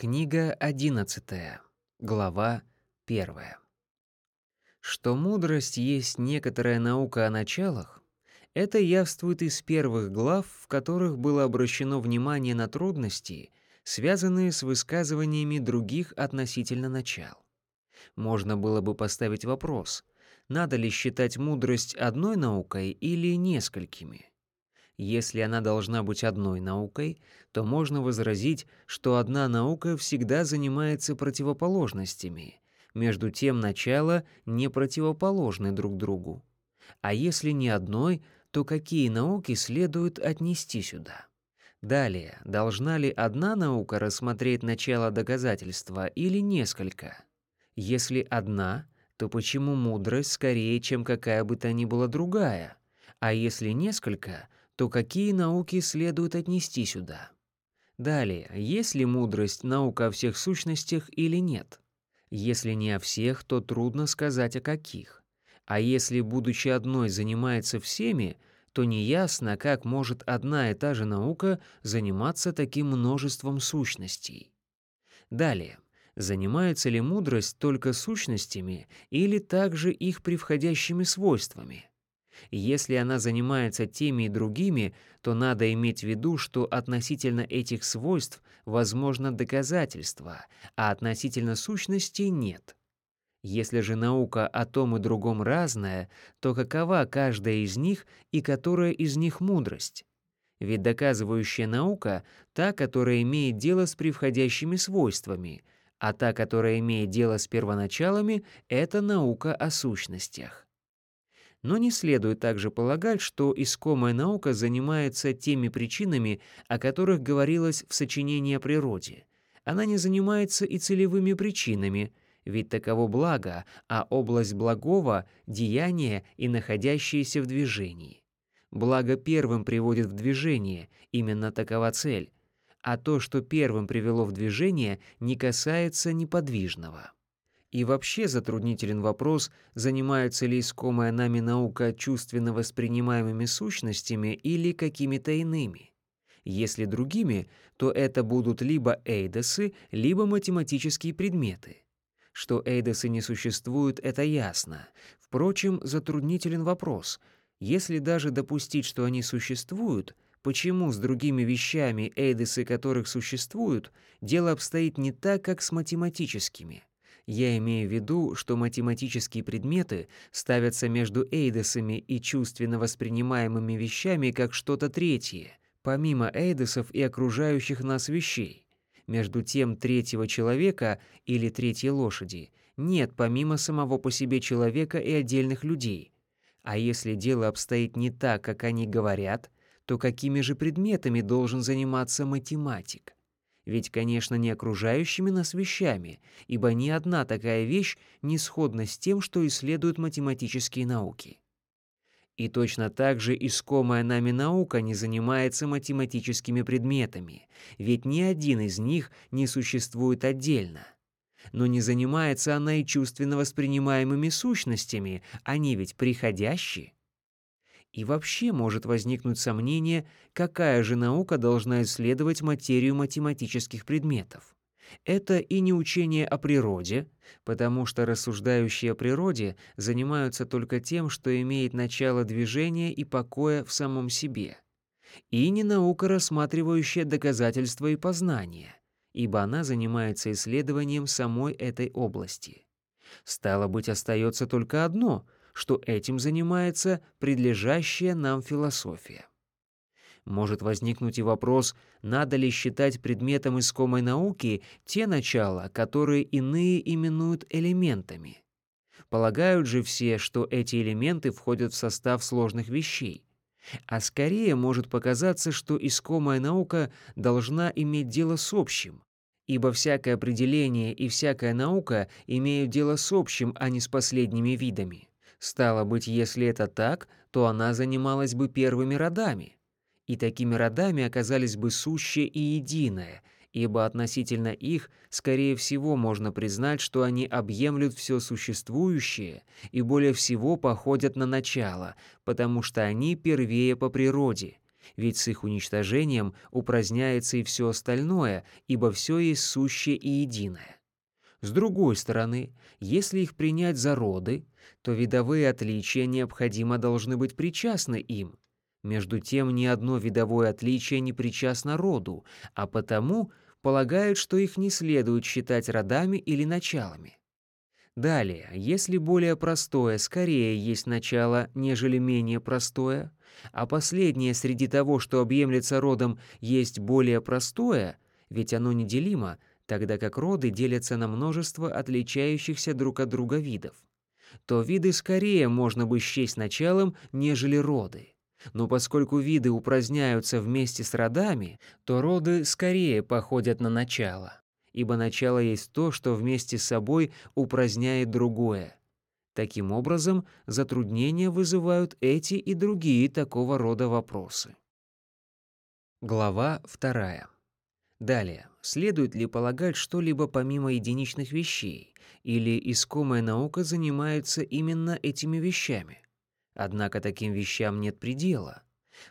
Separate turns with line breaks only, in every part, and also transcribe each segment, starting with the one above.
Книга 11. Глава 1. Что мудрость есть некоторая наука о началах, это явствует из первых глав, в которых было обращено внимание на трудности, связанные с высказываниями других относительно начал. Можно было бы поставить вопрос, надо ли считать мудрость одной наукой или несколькими. Если она должна быть одной наукой, то можно возразить, что одна наука всегда занимается противоположностями, между тем начала не противоположны друг другу. А если не одной, то какие науки следует отнести сюда? Далее, должна ли одна наука рассмотреть начало доказательства или несколько? Если одна, то почему мудрость скорее, чем какая бы то ни была другая? А если несколько, то какие науки следует отнести сюда? Далее, есть ли мудрость наука о всех сущностях или нет? Если не о всех, то трудно сказать о каких. А если, будучи одной, занимается всеми, то неясно, как может одна и та же наука заниматься таким множеством сущностей. Далее, занимается ли мудрость только сущностями или также их превходящими свойствами? Если она занимается теми и другими, то надо иметь в виду, что относительно этих свойств возможно доказательство, а относительно сущностей нет. Если же наука о том и другом разная, то какова каждая из них и которая из них мудрость? Ведь доказывающая наука — та, которая имеет дело с превходящими свойствами, а та, которая имеет дело с первоначалами — это наука о сущностях. Но не следует также полагать, что искомая наука занимается теми причинами, о которых говорилось в сочинении о природе. Она не занимается и целевыми причинами, ведь таково благо, а область благого — деяние и находящееся в движении. Благо первым приводит в движение, именно такова цель, а то, что первым привело в движение, не касается неподвижного. И вообще затруднителен вопрос, занимается ли искомая нами наука чувственно воспринимаемыми сущностями или какими-то иными. Если другими, то это будут либо эйдосы, либо математические предметы. Что эйдосы не существуют, это ясно. Впрочем, затруднителен вопрос. Если даже допустить, что они существуют, почему с другими вещами, эйдосы которых существуют, дело обстоит не так, как с математическими? Я имею в виду, что математические предметы ставятся между эйдосами и чувственно воспринимаемыми вещами как что-то третье, помимо эйдосов и окружающих нас вещей. Между тем третьего человека или третьей лошади нет помимо самого по себе человека и отдельных людей. А если дело обстоит не так, как они говорят, то какими же предметами должен заниматься математик? Ведь, конечно, не окружающими нас вещами, ибо ни одна такая вещь не сходна с тем, что исследуют математические науки. И точно так же искомая нами наука не занимается математическими предметами, ведь ни один из них не существует отдельно. Но не занимается она и чувственно воспринимаемыми сущностями, они ведь приходящие. И вообще может возникнуть сомнение, какая же наука должна исследовать материю математических предметов. Это и не учение о природе, потому что рассуждающие о природе занимаются только тем, что имеет начало движения и покоя в самом себе. И не наука, рассматривающая доказательства и познания, ибо она занимается исследованием самой этой области. Стало быть, остается только одно — что этим занимается предлежащая нам философия. Может возникнуть и вопрос, надо ли считать предметом искомой науки те начала, которые иные именуют элементами. Полагают же все, что эти элементы входят в состав сложных вещей. А скорее может показаться, что искомая наука должна иметь дело с общим, ибо всякое определение и всякая наука имеют дело с общим, а не с последними видами. Стало быть, если это так, то она занималась бы первыми родами. И такими родами оказались бы сущее и единое, ибо относительно их, скорее всего, можно признать, что они объемлют все существующее и более всего походят на начало, потому что они первее по природе, Ведь с их уничтожением упраздняется и все остальное, ибо все есть сущее и единое. С другой стороны, если их принять за роды, то видовые отличия необходимо должны быть причастны им. Между тем, ни одно видовое отличие не причастно роду, а потому полагают, что их не следует считать родами или началами. Далее, если более простое скорее есть начало, нежели менее простое, а последнее среди того, что объемлется родом, есть более простое, ведь оно неделимо, тогда как роды делятся на множество отличающихся друг от друга видов, то виды скорее можно бы счесть началом, нежели роды. Но поскольку виды упраздняются вместе с родами, то роды скорее походят на начало, ибо начало есть то, что вместе с собой упраздняет другое. Таким образом, затруднения вызывают эти и другие такого рода вопросы. Глава вторая. Далее, следует ли полагать что-либо помимо единичных вещей, или искомая наука занимается именно этими вещами? Однако таким вещам нет предела.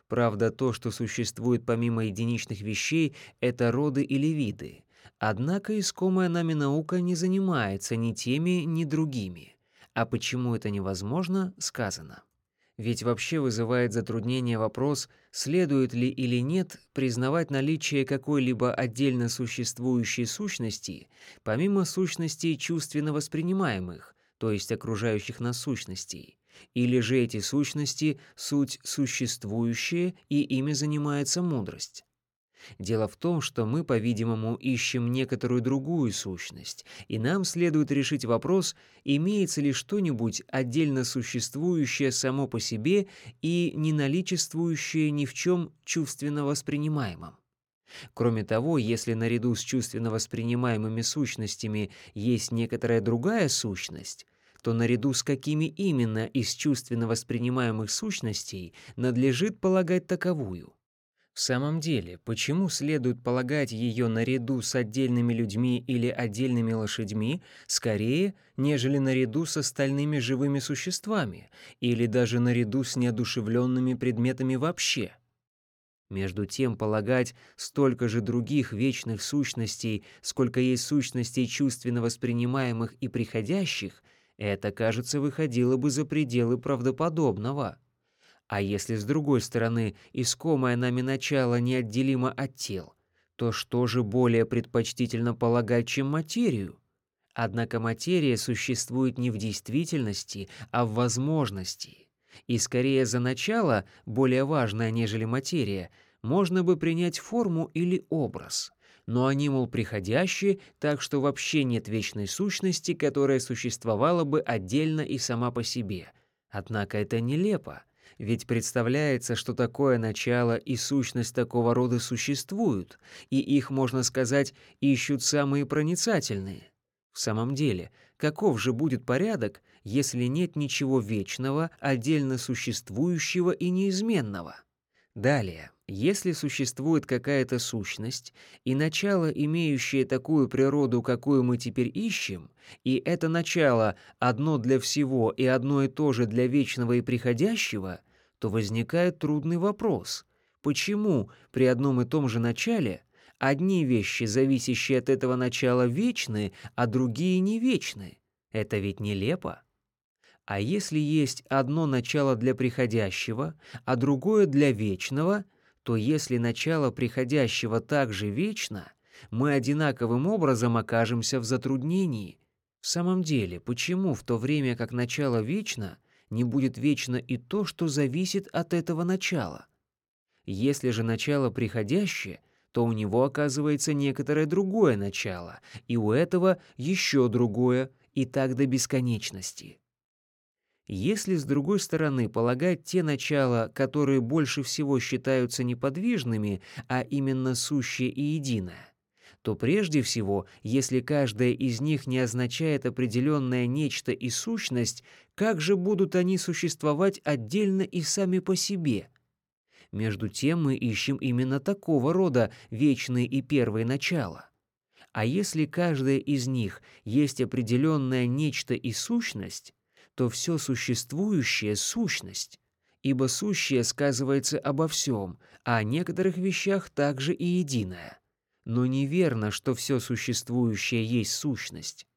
Правда, то, что существует помимо единичных вещей, это роды или виды. Однако искомая нами наука не занимается ни теми, ни другими. А почему это невозможно, сказано. Ведь вообще вызывает затруднение вопрос, следует ли или нет признавать наличие какой-либо отдельно существующей сущности, помимо сущностей чувственно воспринимаемых, то есть окружающих нас сущностей, или же эти сущности — суть существующие, и ими занимается мудрость. Дело в том, что мы, по-видимому, ищем некоторую другую сущность, и нам следует решить вопрос, имеется ли что-нибудь отдельно существующее само по себе и не наличествующее ни в чем чувственно воспринимаемом. Кроме того, если наряду с чувственно воспринимаемыми сущностями есть некоторая другая сущность, то наряду с какими именно из чувственно воспринимаемых сущностей надлежит полагать таковую. В самом деле, почему следует полагать ее наряду с отдельными людьми или отдельными лошадьми скорее, нежели наряду с остальными живыми существами или даже наряду с неодушевленными предметами вообще? Между тем, полагать столько же других вечных сущностей, сколько есть сущностей чувственно воспринимаемых и приходящих, это, кажется, выходило бы за пределы правдоподобного. А если с другой стороны искомое нами начало неотделимо от тел, то что же более предпочтительно полагать, чем материю? Однако материя существует не в действительности, а в возможности. И скорее за начало, более важное, нежели материя, можно бы принять форму или образ. Но они, мол, приходящие, так что вообще нет вечной сущности, которая существовала бы отдельно и сама по себе. Однако это нелепо. Ведь представляется, что такое начало и сущность такого рода существуют, и их, можно сказать, ищут самые проницательные. В самом деле, каков же будет порядок, если нет ничего вечного, отдельно существующего и неизменного? Далее, если существует какая-то сущность и начало, имеющее такую природу, какую мы теперь ищем, и это начало одно для всего и одно и то же для вечного и приходящего, то возникает трудный вопрос. Почему при одном и том же начале одни вещи, зависящие от этого начала, вечны, а другие не вечны? Это ведь нелепо. А если есть одно начало для приходящего, а другое для вечного, то если начало приходящего также вечно, мы одинаковым образом окажемся в затруднении. В самом деле, почему в то время как начало вечно, не будет вечно и то, что зависит от этого начала. Если же начало приходящее, то у него оказывается некоторое другое начало, и у этого еще другое, и так до бесконечности. Если, с другой стороны, полагать те начала, которые больше всего считаются неподвижными, а именно сущее и единое, то прежде всего, если каждая из них не означает определенное нечто и сущность, как же будут они существовать отдельно и сами по себе? Между тем мы ищем именно такого рода вечные и первые начала. А если каждая из них есть определенное нечто и сущность, то все существующее — сущность, ибо сущее сказывается обо всем, а о некоторых вещах также и единое. Но неверно, что все существующее есть сущность.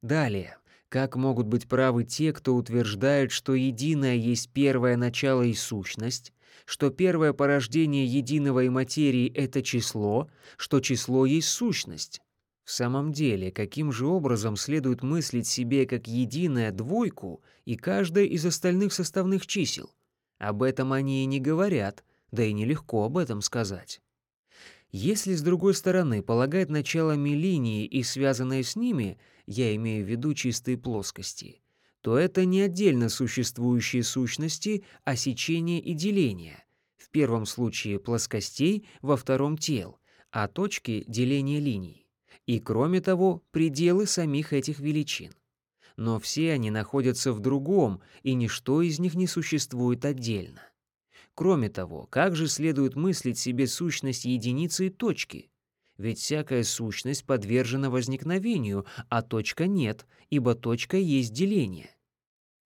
Далее, как могут быть правы те, кто утверждает, что единое есть первое начало и сущность, что первое порождение единого и материи — это число, что число есть сущность? В самом деле, каким же образом следует мыслить себе как единое двойку и каждое из остальных составных чисел? Об этом они и не говорят, да и нелегко об этом сказать. Если, с другой стороны, полагать началами линии и связанные с ними, я имею в виду чистые плоскости, то это не отдельно существующие сущности, а сечение и деление. В первом случае плоскостей, во втором — тел, а точки — деления линий. И, кроме того, пределы самих этих величин. Но все они находятся в другом, и ничто из них не существует отдельно. Кроме того, как же следует мыслить себе сущность единицы и точки? Ведь всякая сущность подвержена возникновению, а точка нет, ибо точка есть деление.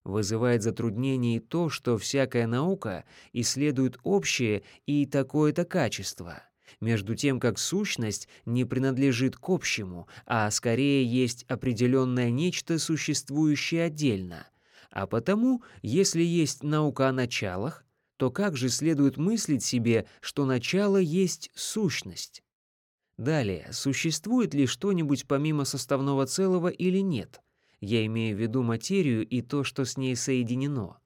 Вызывает затруднение и то, что всякая наука исследует общее и такое-то качество, между тем как сущность не принадлежит к общему, а скорее есть определенное нечто, существующее отдельно. А потому, если есть наука о началах, то как же следует мыслить себе, что начало есть сущность? Далее, существует ли что-нибудь помимо составного целого или нет? Я имею в виду материю и то, что с ней соединено.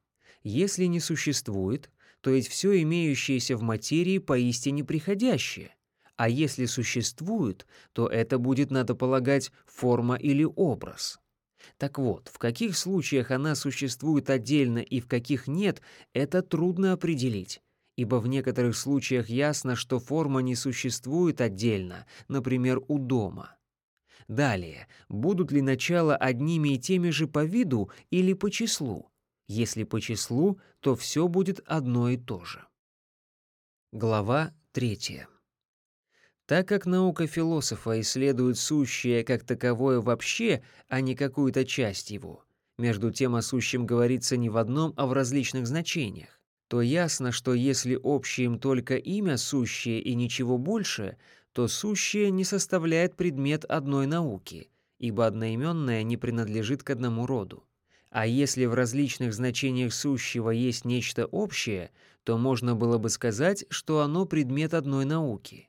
Если не существует, то есть все имеющееся в материи поистине приходящее. А если существует, то это будет, надо полагать, форма или образ. Так вот, в каких случаях она существует отдельно и в каких нет, это трудно определить, ибо в некоторых случаях ясно, что форма не существует отдельно, например, у дома. Далее, будут ли начала одними и теми же по виду или по числу? Если по числу, то все будет одно и то же. Глава третья. Так как наука философа исследует сущее как таковое вообще, а не какую-то часть его, между тем о сущем говорится не в одном, а в различных значениях, то ясно, что если общее только имя сущее и ничего больше, то сущее не составляет предмет одной науки, ибо одноименное не принадлежит к одному роду. А если в различных значениях сущего есть нечто общее, то можно было бы сказать, что оно предмет одной науки.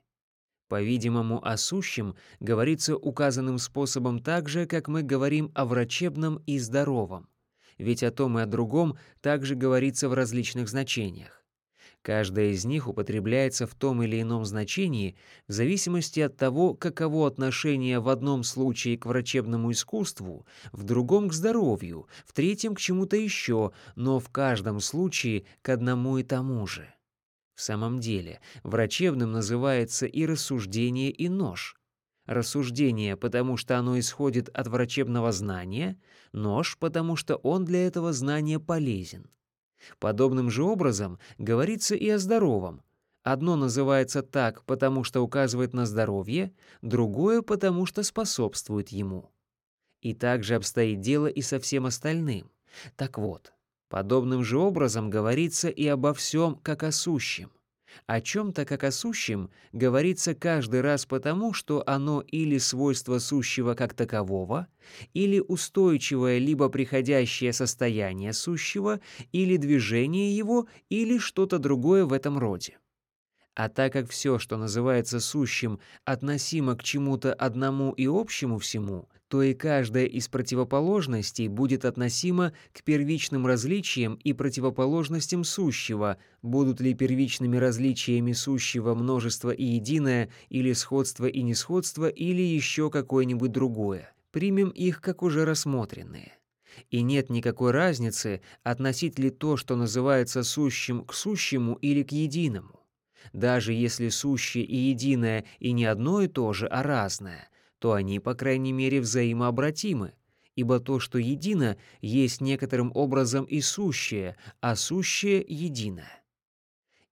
По-видимому, о сущем говорится указанным способом так же, как мы говорим о врачебном и здоровом. Ведь о том и о другом также говорится в различных значениях. Каждая из них употребляется в том или ином значении в зависимости от того, каково отношение в одном случае к врачебному искусству, в другом — к здоровью, в третьем — к чему-то еще, но в каждом случае к одному и тому же. В самом деле, врачебным называется и рассуждение, и нож. Рассуждение, потому что оно исходит от врачебного знания, нож, потому что он для этого знания полезен. Подобным же образом говорится и о здоровом. Одно называется так, потому что указывает на здоровье, другое, потому что способствует ему. И также обстоит дело и со всем остальным. Так вот, Подобным же образом говорится и обо всем, как о сущем. О чем-то, как о сущем, говорится каждый раз потому, что оно или свойство сущего как такового, или устойчивое либо приходящее состояние сущего, или движение его, или что-то другое в этом роде. А так как все, что называется сущим, относимо к чему-то одному и общему всему, то и каждая из противоположностей будет относима к первичным различиям и противоположностям сущего, будут ли первичными различиями сущего множество и единое, или сходство и несходство, или еще какое-нибудь другое. Примем их как уже рассмотренные. И нет никакой разницы, относить ли то, что называется сущим, к сущему или к единому. Даже если сущее и единое и не одно и то же, а разное – то они, по крайней мере, взаимообратимы, ибо то, что едино, есть некоторым образом и сущее, а сущее — единое.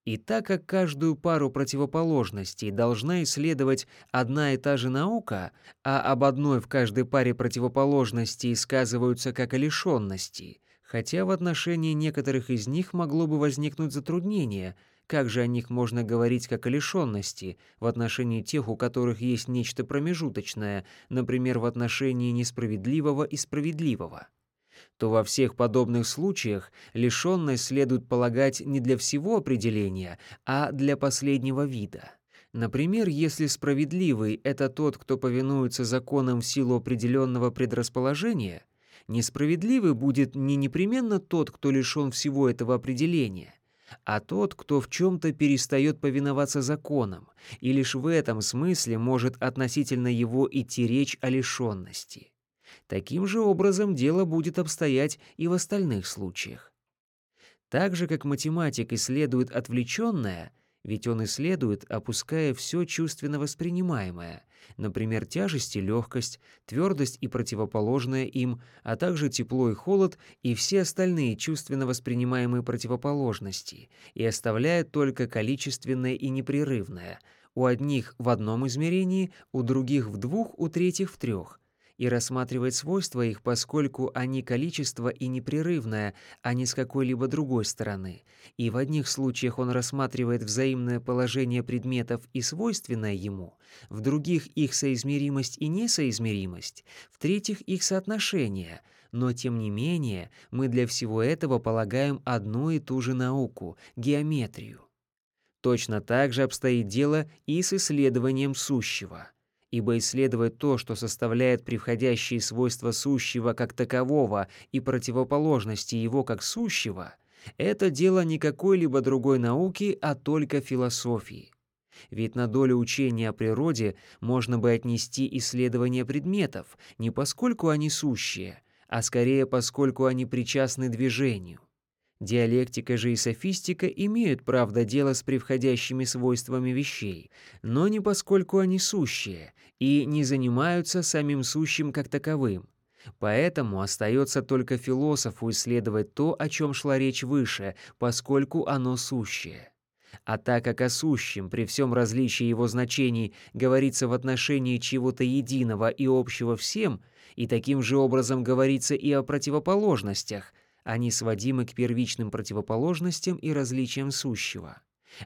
И так как каждую пару противоположностей должна исследовать одна и та же наука, а об одной в каждой паре противоположностей сказываются как о лишенности, Хотя в отношении некоторых из них могло бы возникнуть затруднение, как же о них можно говорить как о лишенности в отношении тех, у которых есть нечто промежуточное, например, в отношении несправедливого и справедливого? то во всех подобных случаях лишенность следует полагать не для всего определения, а для последнего вида. Например, если справедливый — это тот, кто повинуется законам в силу определенного предрасположения, несправедливый будет не непременно тот, кто лишен всего этого определения, а тот, кто в чем-то перестает повиноваться законам, и лишь в этом смысле может относительно его идти речь о лишенности. Таким же образом дело будет обстоять и в остальных случаях. Так же, как математик исследует отвлеченное, ведь он исследует, опуская все чувственно воспринимаемое, например, тяжесть и легкость, твердость и противоположное им, а также тепло и холод и все остальные чувственно воспринимаемые противоположности, и оставляет только количественное и непрерывное, у одних в одном измерении, у других в двух, у третьих в трех — и рассматривать свойства их, поскольку они количество и непрерывное, а не с какой-либо другой стороны. И в одних случаях он рассматривает взаимное положение предметов и свойственное ему, в других их соизмеримость и несоизмеримость, в третьих их соотношение — но тем не менее мы для всего этого полагаем одну и ту же науку — геометрию. Точно так же обстоит дело и с исследованием сущего ибо исследовать то, что составляет превходящие свойства сущего как такового и противоположности его как сущего, это дело не какой-либо другой науки, а только философии. Ведь на долю учения о природе можно бы отнести исследование предметов, не поскольку они сущие, а скорее поскольку они причастны движению. Диалектика же и софистика имеют, правда, дело с превходящими свойствами вещей, но не поскольку они сущие и не занимаются самим сущим как таковым. Поэтому остается только философу исследовать то, о чем шла речь выше, поскольку оно сущее. А так как о сущем, при всем различии его значений, говорится в отношении чего-то единого и общего всем, и таким же образом говорится и о противоположностях – они сводимы к первичным противоположностям и различиям сущего.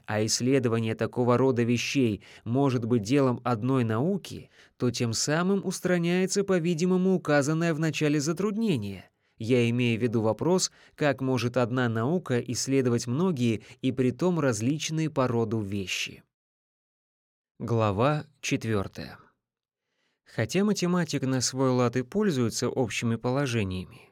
А исследование такого рода вещей может быть делом одной науки, то тем самым устраняется, по-видимому, указанное в начале затруднение. Я имею в виду вопрос, как может одна наука исследовать многие и притом различные по роду вещи. Глава 4. Хотя математик на свой лад и пользуется общими положениями,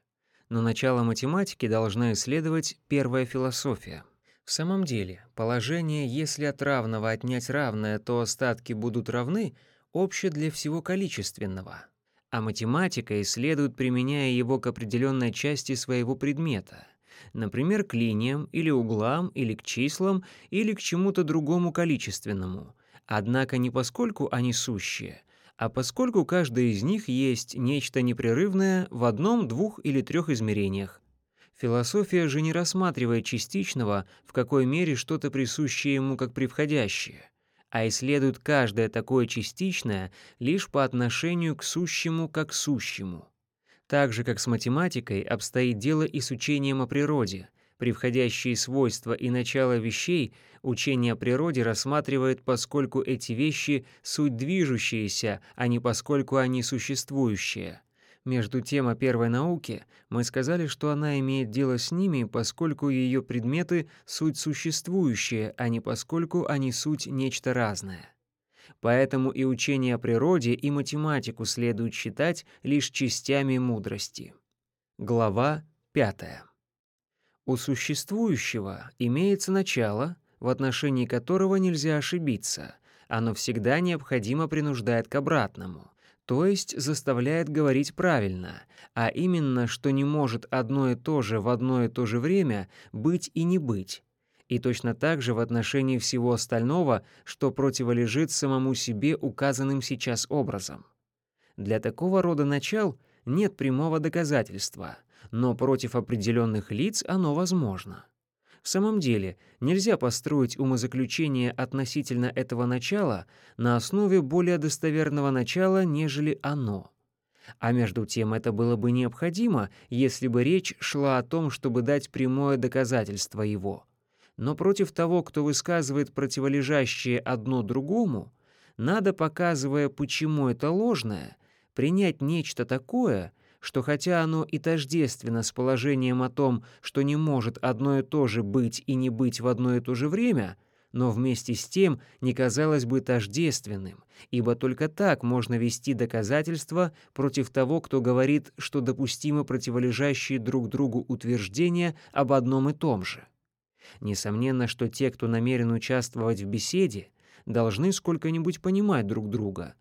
но начало математики должна исследовать первая философия. В самом деле, положение «если от равного отнять равное, то остатки будут равны» общее для всего количественного, а математика исследует, применяя его к определенной части своего предмета, например, к линиям или углам, или к числам, или к чему-то другому количественному, однако не поскольку они сущие, а поскольку каждая из них есть нечто непрерывное в одном, двух или трех измерениях. Философия же не рассматривает частичного, в какой мере что-то присущее ему как превходящее, а исследует каждое такое частичное лишь по отношению к сущему как сущему. Так же, как с математикой, обстоит дело и с учением о природе — Превходящие свойства и начало вещей учение о природе рассматривает, поскольку эти вещи — суть движущиеся, а не поскольку они существующие. Между тем о первой науке мы сказали, что она имеет дело с ними, поскольку ее предметы — суть существующие, а не поскольку они суть нечто разное. Поэтому и учение о природе, и математику следует считать лишь частями мудрости. Глава пятая. У существующего имеется начало, в отношении которого нельзя ошибиться. Оно всегда необходимо принуждает к обратному, то есть заставляет говорить правильно, а именно, что не может одно и то же в одно и то же время быть и не быть. И точно так же в отношении всего остального, что противолежит самому себе указанным сейчас образом. Для такого рода начал нет прямого доказательства — но против определенных лиц оно возможно. В самом деле, нельзя построить умозаключение относительно этого начала на основе более достоверного начала, нежели оно. А между тем это было бы необходимо, если бы речь шла о том, чтобы дать прямое доказательство его. Но против того, кто высказывает противолежащее одно другому, надо, показывая, почему это ложное, принять нечто такое, что хотя оно и тождественно с положением о том, что не может одно и то же быть и не быть в одно и то же время — но вместе с тем не казалось бы тождественным, ибо только так можно вести доказательства против того, кто говорит, что допустимы противолежащие друг другу утверждения об одном и том же. Несомненно, что те, кто намерен участвовать в беседе, должны сколько-нибудь понимать друг друга.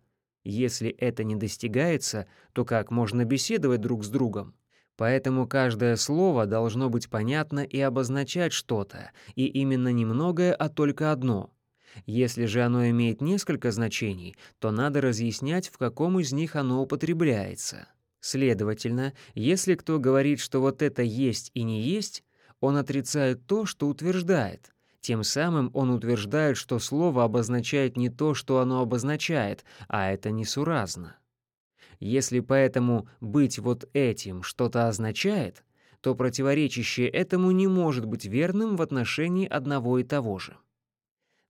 Если это не достигается, то как можно беседовать друг с другом? Поэтому каждое слово должно быть понятно и обозначать что-то, и именно не многое, а только одно. Если же оно имеет несколько значений, то надо разъяснять, в каком из них оно употребляется. Следовательно, если кто говорит, что вот это есть и не есть, он отрицает то, что утверждает. Тем самым он утверждает, что слово обозначает не то, что оно обозначает, а это несуразно. Если поэтому быть вот этим что-то означает, то противоречащее этому не может быть верным в отношении одного и того же.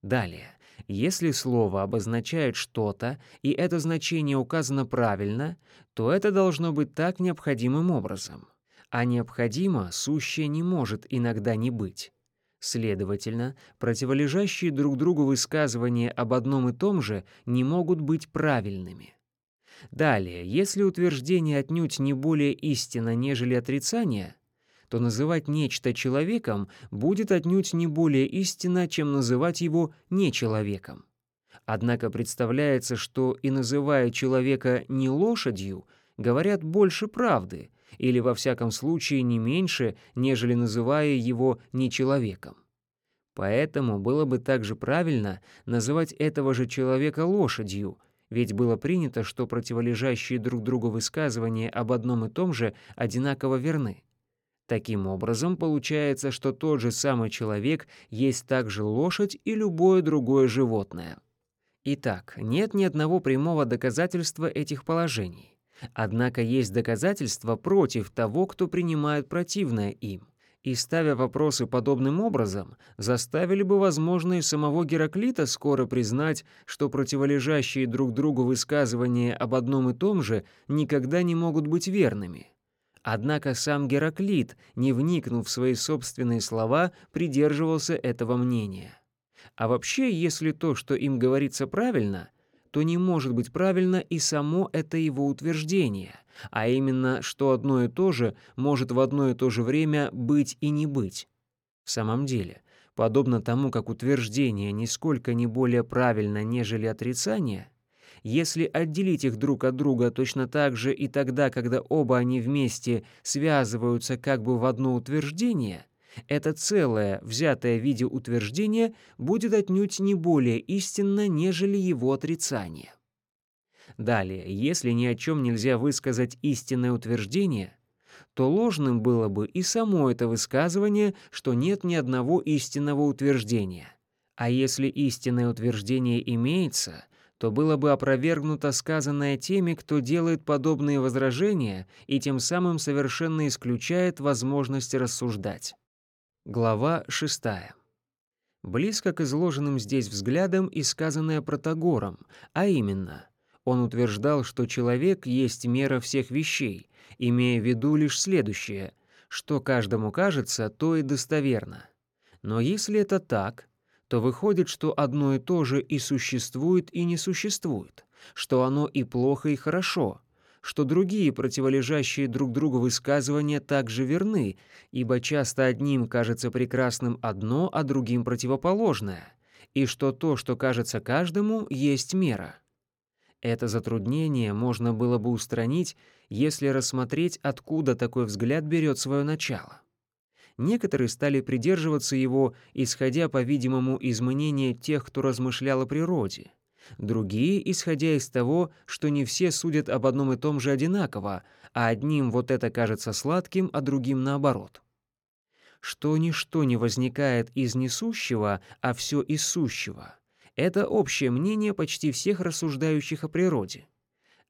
Далее, если слово обозначает что-то, и это значение указано правильно, то это должно быть так необходимым образом. А необходимо сущее не может иногда не быть. Следовательно, противолежащие друг другу высказывания об одном и том же не могут быть правильными. Далее, если утверждение отнюдь не более истинно, нежели отрицание, то называть нечто человеком будет отнюдь не более истинно, чем называть его нечеловеком. Однако представляется, что и называя человека не лошадью, говорят больше правды, или во всяком случае не меньше, нежели называя его не человеком. Поэтому было бы также правильно называть этого же человека лошадью – ведь было принято, что противолежащие друг другу высказывания об одном и том же одинаково верны. Таким образом, получается, что тот же самый человек есть также лошадь и любое другое животное. Итак, нет ни одного прямого доказательства этих положений. Однако есть доказательства против того, кто принимает противное им и, ставя вопросы подобным образом, заставили бы, возможно, и самого Гераклита скоро признать, что противолежащие друг другу высказывания об одном и том же никогда не могут быть верными. Однако сам Гераклит, не вникнув в свои собственные слова, придерживался этого мнения. А вообще, если то, что им говорится правильно, то не может быть правильно и само это его утверждение — а именно, что одно и то же может в одно и то же время быть и не быть. В самом деле, подобно тому, как утверждение нисколько не более правильно, нежели отрицание, если отделить их друг от друга точно так же и тогда, когда оба они вместе связываются как бы в одно утверждение, это целое, взятое в виде утверждения, будет отнюдь не более истинно, нежели его отрицание. Далее, если ни о чем нельзя высказать истинное утверждение, то ложным было бы и само это высказывание, что нет ни одного истинного утверждения. А если истинное утверждение имеется, то было бы опровергнуто сказанное теми, кто делает подобные возражения и тем самым совершенно исключает возможность рассуждать. Глава 6. Близко к изложенным здесь взглядам и сказанное Протагором, а именно — он утверждал, что человек есть мера всех вещей, имея в виду лишь следующее — что каждому кажется, то и достоверно. Но если это так, то выходит, что одно и то же и существует, и не существует, что оно и плохо, и хорошо, что другие противолежащие друг другу высказывания также верны, ибо часто одним кажется прекрасным одно, а другим противоположное, и что то, что кажется каждому, есть мера. Это затруднение можно было бы устранить, если рассмотреть, откуда такой взгляд берет свое начало. Некоторые стали придерживаться его, исходя, по-видимому, из мнения тех, кто размышлял о природе. Другие, исходя из того, что не все судят об одном и том же одинаково, а одним вот это кажется сладким, а другим наоборот. Что ничто не возникает из несущего, а все из сущего — это общее мнение почти всех рассуждающих о природе.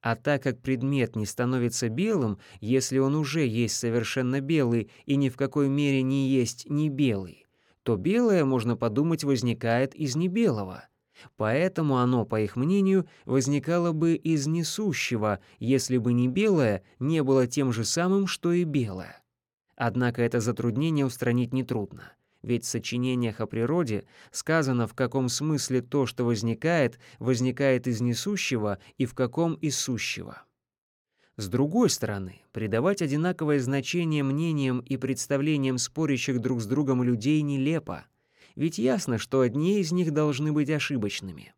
А так как предмет не становится белым, если он уже есть совершенно белый и ни в какой мере не есть не белый, то белое, можно подумать, возникает из небелого. Поэтому оно, по их мнению, возникало бы из несущего, если бы не белое не было тем же самым, что и белое. Однако это затруднение устранить нетрудно. Ведь в сочинениях о природе сказано, в каком смысле то, что возникает, возникает из несущего и в каком из сущего. С другой стороны, придавать одинаковое значение мнениям и представлениям спорящих друг с другом людей нелепо, ведь ясно, что одни из них должны быть ошибочными.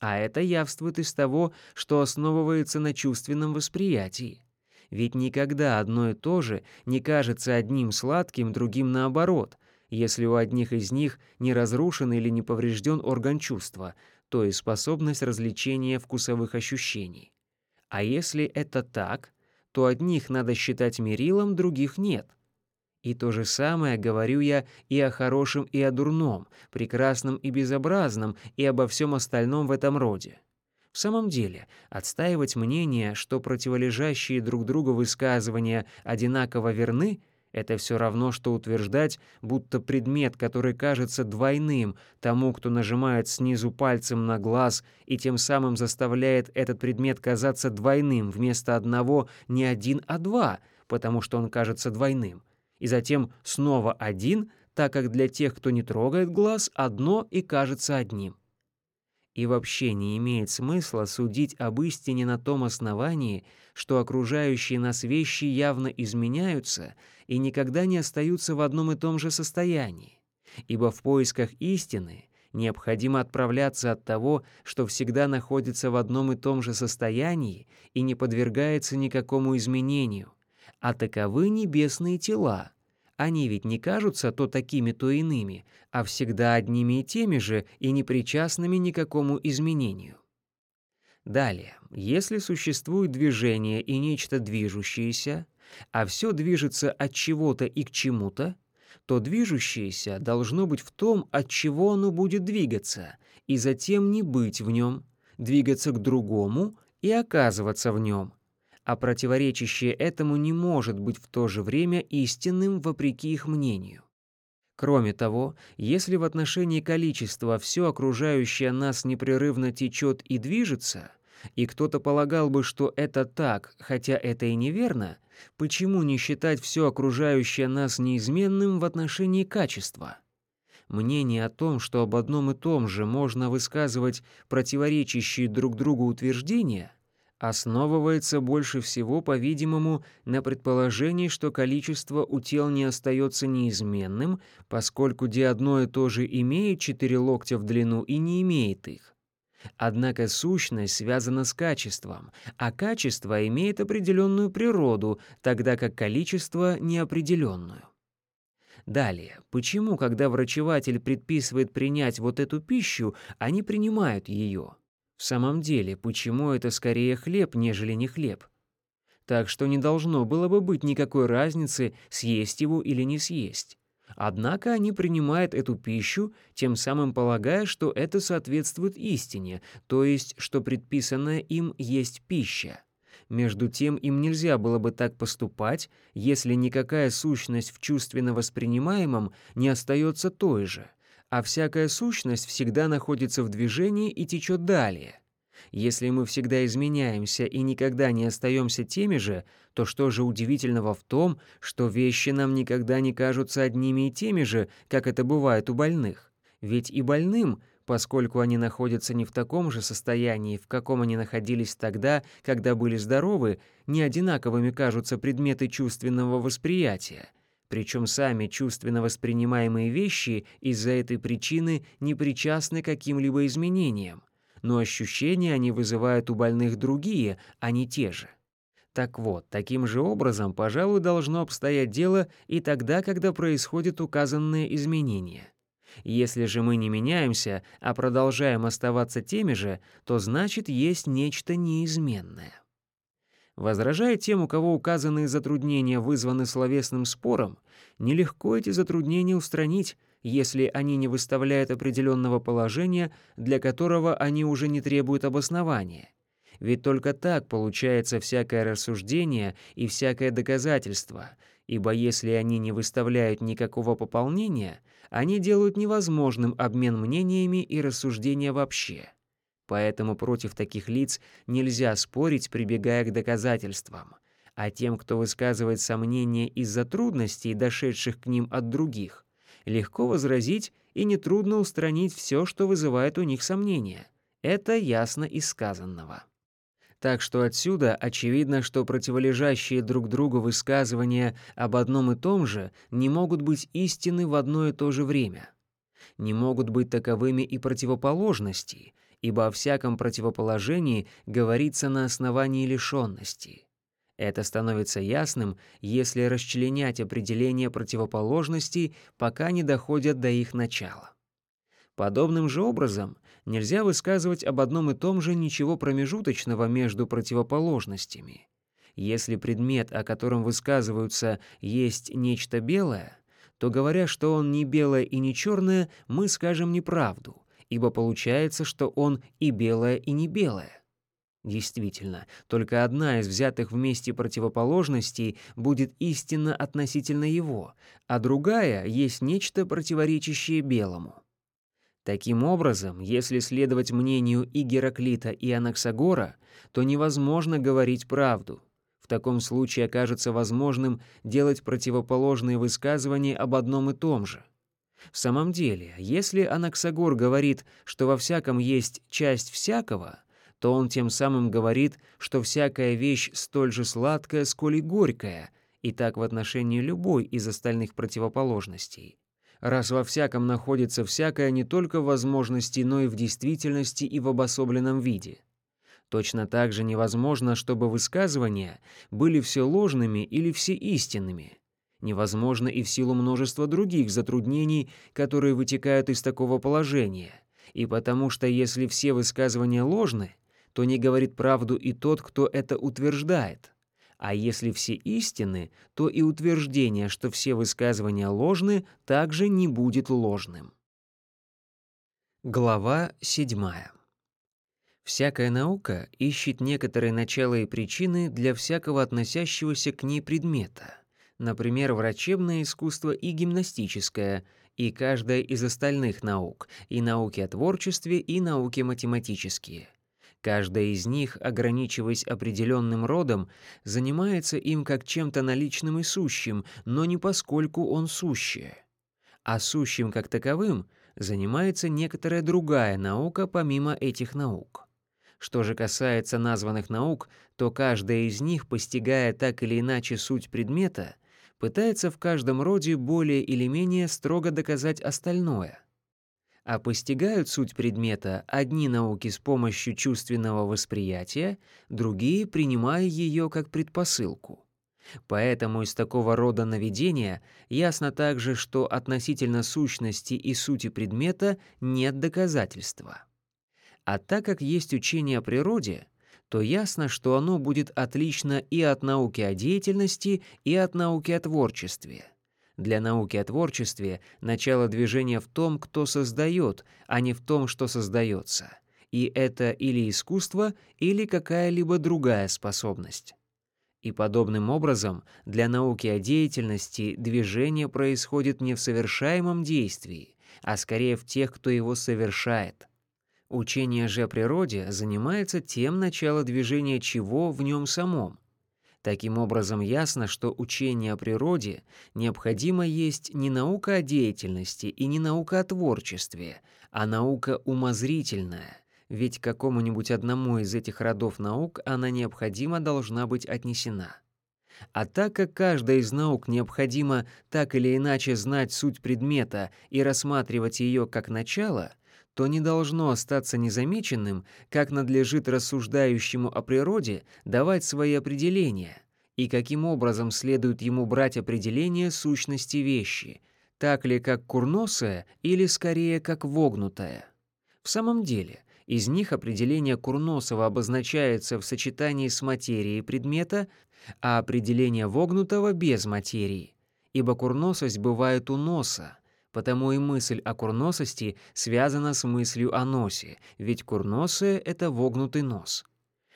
А это явствует из того, что основывается на чувственном восприятии. Ведь никогда одно и то же не кажется одним сладким, другим наоборот, если у одних из них не разрушен или не поврежден орган чувства, то есть способность развлечения вкусовых ощущений. А если это так, то одних надо считать мерилом, других нет. И то же самое говорю я и о хорошем, и о дурном, прекрасном и безобразном, и обо всем остальном в этом роде. В самом деле, отстаивать мнение, что противолежащие друг другу высказывания одинаково верны — это все равно, что утверждать, будто предмет, который кажется двойным тому, кто нажимает снизу пальцем на глаз и тем самым заставляет этот предмет казаться двойным вместо одного не один, а два, потому что он кажется двойным, и затем снова один, так как для тех, кто не трогает глаз, одно и кажется одним. И вообще не имеет смысла судить об истине на том основании, что окружающие нас вещи явно изменяются и никогда не остаются в одном и том же состоянии. Ибо в поисках истины необходимо отправляться от того, что всегда находится в одном и том же состоянии и не подвергается никакому изменению, а таковы небесные тела — они ведь не кажутся то такими, то иными, а всегда одними и теми же и не причастными никакому изменению. Далее, если существует движение и нечто движущееся, а все движется от чего-то и к чему-то, то движущееся должно быть в том, от чего оно будет двигаться, и затем не быть в нем, двигаться к другому и оказываться в нем, а противоречащее этому не может быть в то же время истинным вопреки их мнению. Кроме того, если в отношении количества все окружающее нас непрерывно течет и движется, и кто-то полагал бы, что это так, хотя это и неверно, почему не считать все окружающее нас неизменным в отношении качества? Мнение о том, что об одном и том же можно высказывать противоречащие друг другу утверждения – основывается больше всего, по-видимому, на предположении, что количество у тел не остается неизменным, поскольку где одно и то же имеет четыре локтя в длину и не имеет их. Однако сущность связана с качеством, а качество имеет определенную природу, тогда как количество — неопределенную. Далее, почему, когда врачеватель предписывает принять вот эту пищу, они принимают ее? В самом деле, почему это скорее хлеб, нежели не хлеб? Так что не должно было бы быть никакой разницы, съесть его или не съесть. Однако они принимают эту пищу, тем самым полагая, что это соответствует истине, то есть, что предписанное им есть пища. Между тем им нельзя было бы так поступать, если никакая сущность в чувственно воспринимаемом не остается той же — а всякая сущность всегда находится в движении и течет далее. Если мы всегда изменяемся и никогда не остаемся теми же, то что же удивительного в том, что вещи нам никогда не кажутся одними и теми же, как это бывает у больных? Ведь и больным, поскольку они находятся не в таком же состоянии, в каком они находились тогда, когда были здоровы, не одинаковыми кажутся предметы чувственного восприятия — причем сами чувственно воспринимаемые вещи из-за этой причины не причастны каким-либо изменениям, но ощущения они вызывают у больных другие, а не те же. Так вот, таким же образом, пожалуй, должно обстоять дело и тогда, когда происходят указанные изменения. Если же мы не меняемся, а продолжаем оставаться теми же, то значит есть нечто неизменное. Возражая тем, у кого указанные затруднения вызваны словесным спором, нелегко эти затруднения устранить, если они не выставляют определенного положения, для которого они уже не требуют обоснования. ведь только так получается всякое рассуждение и всякое доказательство, ибо если они не выставляют никакого пополнения, они делают невозможным обмен мнениями и рассуждения вообще. Поэтому против таких лиц нельзя спорить, прибегая к доказательствам. А тем, кто высказывает сомнения из-за трудностей, дошедших к ним от других, легко возразить и нетрудно устранить все, что вызывает у них сомнения. Это ясно из сказанного. Так что отсюда очевидно, что противолежащие друг другу высказывания об одном и том же не могут быть истины в одно и то же время. Не могут быть таковыми и противоположности, ибо о всяком противоположении говорится на основании лишенности. Это становится ясным, если расчленять определения противоположностей, пока не доходят до их начала. Подобным же образом нельзя высказывать об одном и том же ничего промежуточного между противоположностями. Если предмет, о котором высказываются, есть нечто белое, то, говоря, что он не белое и не черное, мы скажем неправду, ибо получается, что он и белое, и не белое. Действительно, только одна из взятых вместе противоположностей будет истинно относительно его, а другая есть нечто противоречащее белому. Таким образом, если следовать мнению и Гераклита, и Анаксагора, то невозможно говорить правду. В таком случае окажется возможным делать противоположные высказывания об одном и том же. В самом деле, если Анаксагор говорит, что во всяком есть часть всякого — то он тем самым говорит, что всякая вещь столь же сладкая, сколь и горькая, и так в отношении любой из остальных противоположностей. Раз во всяком находится всякое не только в возможности, но и в действительности и в обособленном виде. Точно так же невозможно, чтобы высказывания были все ложными или все истинными. Невозможно и в силу множества других затруднений, которые вытекают из такого положения. И потому что если все высказывания ложны, то не говорит правду и тот, кто это утверждает. А если все истины, то и утверждение, что все высказывания ложны, также не будет ложным. Глава 7. Всякая наука ищет некоторые начала и причины для всякого относящегося к ней предмета, например, врачебное искусство и гимнастическое, и каждая из остальных наук, и науки о творчестве, и науки математические – Каждая из них, ограничиваясь определенным родом, занимается им как чем-то наличным и сущим, но не поскольку он сущее. А сущим как таковым занимается некоторая другая наука помимо этих наук. Что же касается названных наук, то каждая из них, постигая так или иначе суть предмета, пытается в каждом роде более или менее строго доказать остальное — а постигают суть предмета одни науки с помощью чувственного восприятия, другие принимая ее как предпосылку. Поэтому из такого рода наведения ясно также, что относительно сущности и сути предмета нет доказательства. А так как есть учение о природе, то ясно, что оно будет отлично и от науки о деятельности, и от науки о творчестве. Для науки о творчестве начало движения в том, кто создает, а не в том, что создается. И это или искусство, или какая-либо другая способность. И подобным образом для науки о деятельности движение происходит не в совершаемом действии, а скорее в тех, кто его совершает. Учение же о природе занимается тем начало движения чего в нем самом, Таким образом, ясно, что учение о природе необходимо есть не наука о деятельности и не наука о творчестве, а наука умозрительная, ведь какому-нибудь одному из этих родов наук она необходимо должна быть отнесена. А так как каждая из наук необходимо так или иначе знать суть предмета и рассматривать ее как начало — то не должно остаться незамеченным, как надлежит рассуждающему о природе давать свои определения, и каким образом следует ему брать определение сущности вещи, так ли как курносая или скорее как вогнутая. В самом деле, из них определение курносого обозначается в сочетании с материей предмета, а определение вогнутого без материи, ибо курносость бывает у носа, Потому и мысль о курносости связана с мыслью о носе, ведь курносое — это вогнутый нос.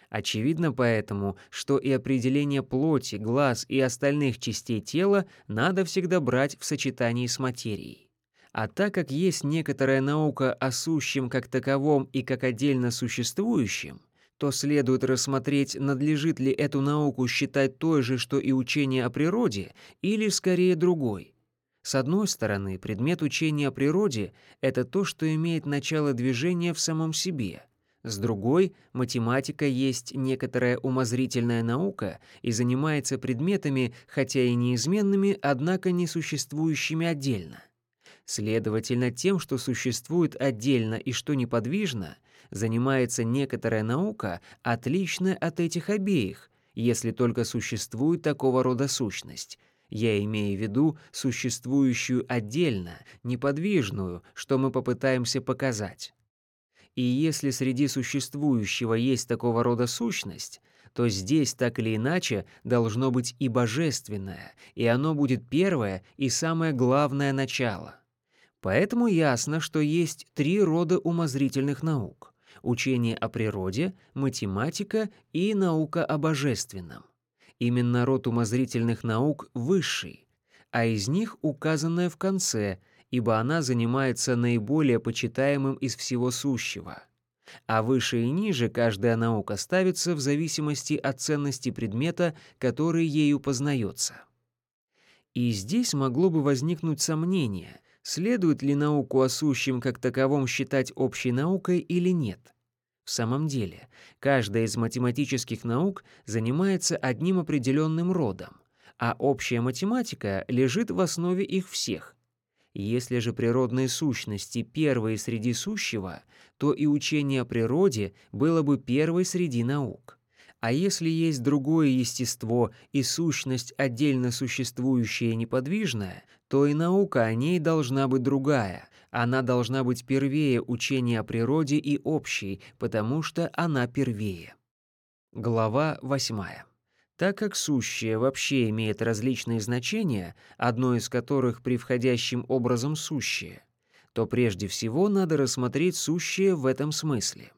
Очевидно поэтому, что и определение плоти, глаз и остальных частей тела надо всегда брать в сочетании с материей. А так как есть некоторая наука о сущем как таковом и как отдельно существующем, то следует рассмотреть, надлежит ли эту науку считать той же, что и учение о природе, или скорее другой. С одной стороны, предмет учения о природе — это то, что имеет начало движения в самом себе — с другой, математика есть некоторая умозрительная наука и занимается предметами, хотя и неизменными, однако не существующими отдельно. Следовательно, тем, что существует отдельно и что неподвижно, занимается некоторая наука, отличная от этих обеих, если только существует такого рода сущность. Я имею в виду существующую отдельно, неподвижную, что мы попытаемся показать. И если среди существующего есть такого рода сущность, то здесь так или иначе должно быть и божественное, и оно будет первое и самое главное начало. Поэтому ясно, что есть три рода умозрительных наук — учение о природе, математика и наука о божественном. Именно род умозрительных наук высший, а из них указанное в конце — ибо она занимается наиболее почитаемым из всего сущего. А выше и ниже каждая наука ставится в зависимости от ценности предмета, который ею познается. И здесь могло бы возникнуть сомнение, следует ли науку о сущем как таковом считать общей наукой или нет. В самом деле, каждая из математических наук занимается одним определенным родом, а общая математика лежит в основе их всех, если же природные сущности первые среди сущего, то и учение о природе было бы первой среди наук. А если есть другое естество и сущность отдельно существующая и неподвижная, то и наука о ней должна быть другая. Она должна быть первее учения о природе и общей, потому что она первее. Глава восьмая. Так как сущее вообще имеет различные значения, одно из которых превходящим образом сущее, то прежде всего надо рассмотреть сущее в этом смысле.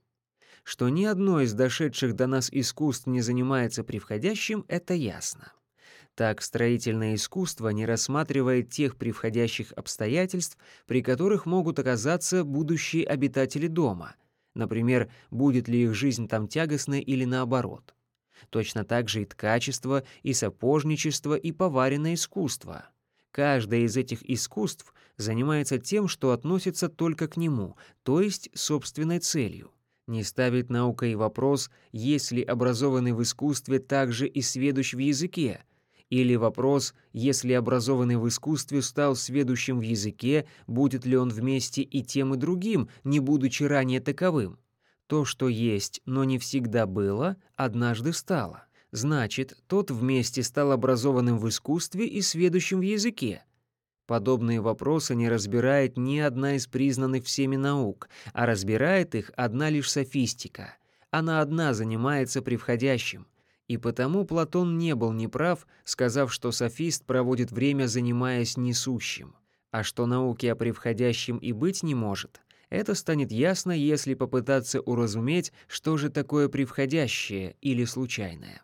Что ни одно из дошедших до нас искусств не занимается превходящим, это ясно. Так строительное искусство не рассматривает тех превходящих обстоятельств, при которых могут оказаться будущие обитатели дома, например, будет ли их жизнь там тягостной или наоборот. Точно так же и ткачество, и сапожничество, и поваренное искусство. Каждое из этих искусств занимается тем, что относится только к нему, то есть собственной целью. Не ставит наука и вопрос, есть ли образованный в искусстве также и сведущ в языке, или вопрос, если образованный в искусстве стал сведущим в языке, будет ли он вместе и тем и другим, не будучи ранее таковым. То, что есть, но не всегда было, однажды стало. Значит, тот вместе стал образованным в искусстве и сведущим в языке. Подобные вопросы не разбирает ни одна из признанных всеми наук, а разбирает их одна лишь софистика. Она одна занимается превходящим. И потому Платон не был неправ, сказав, что софист проводит время, занимаясь несущим, а что науки о превходящем и быть не может — это станет ясно, если попытаться уразуметь, что же такое превходящее или случайное.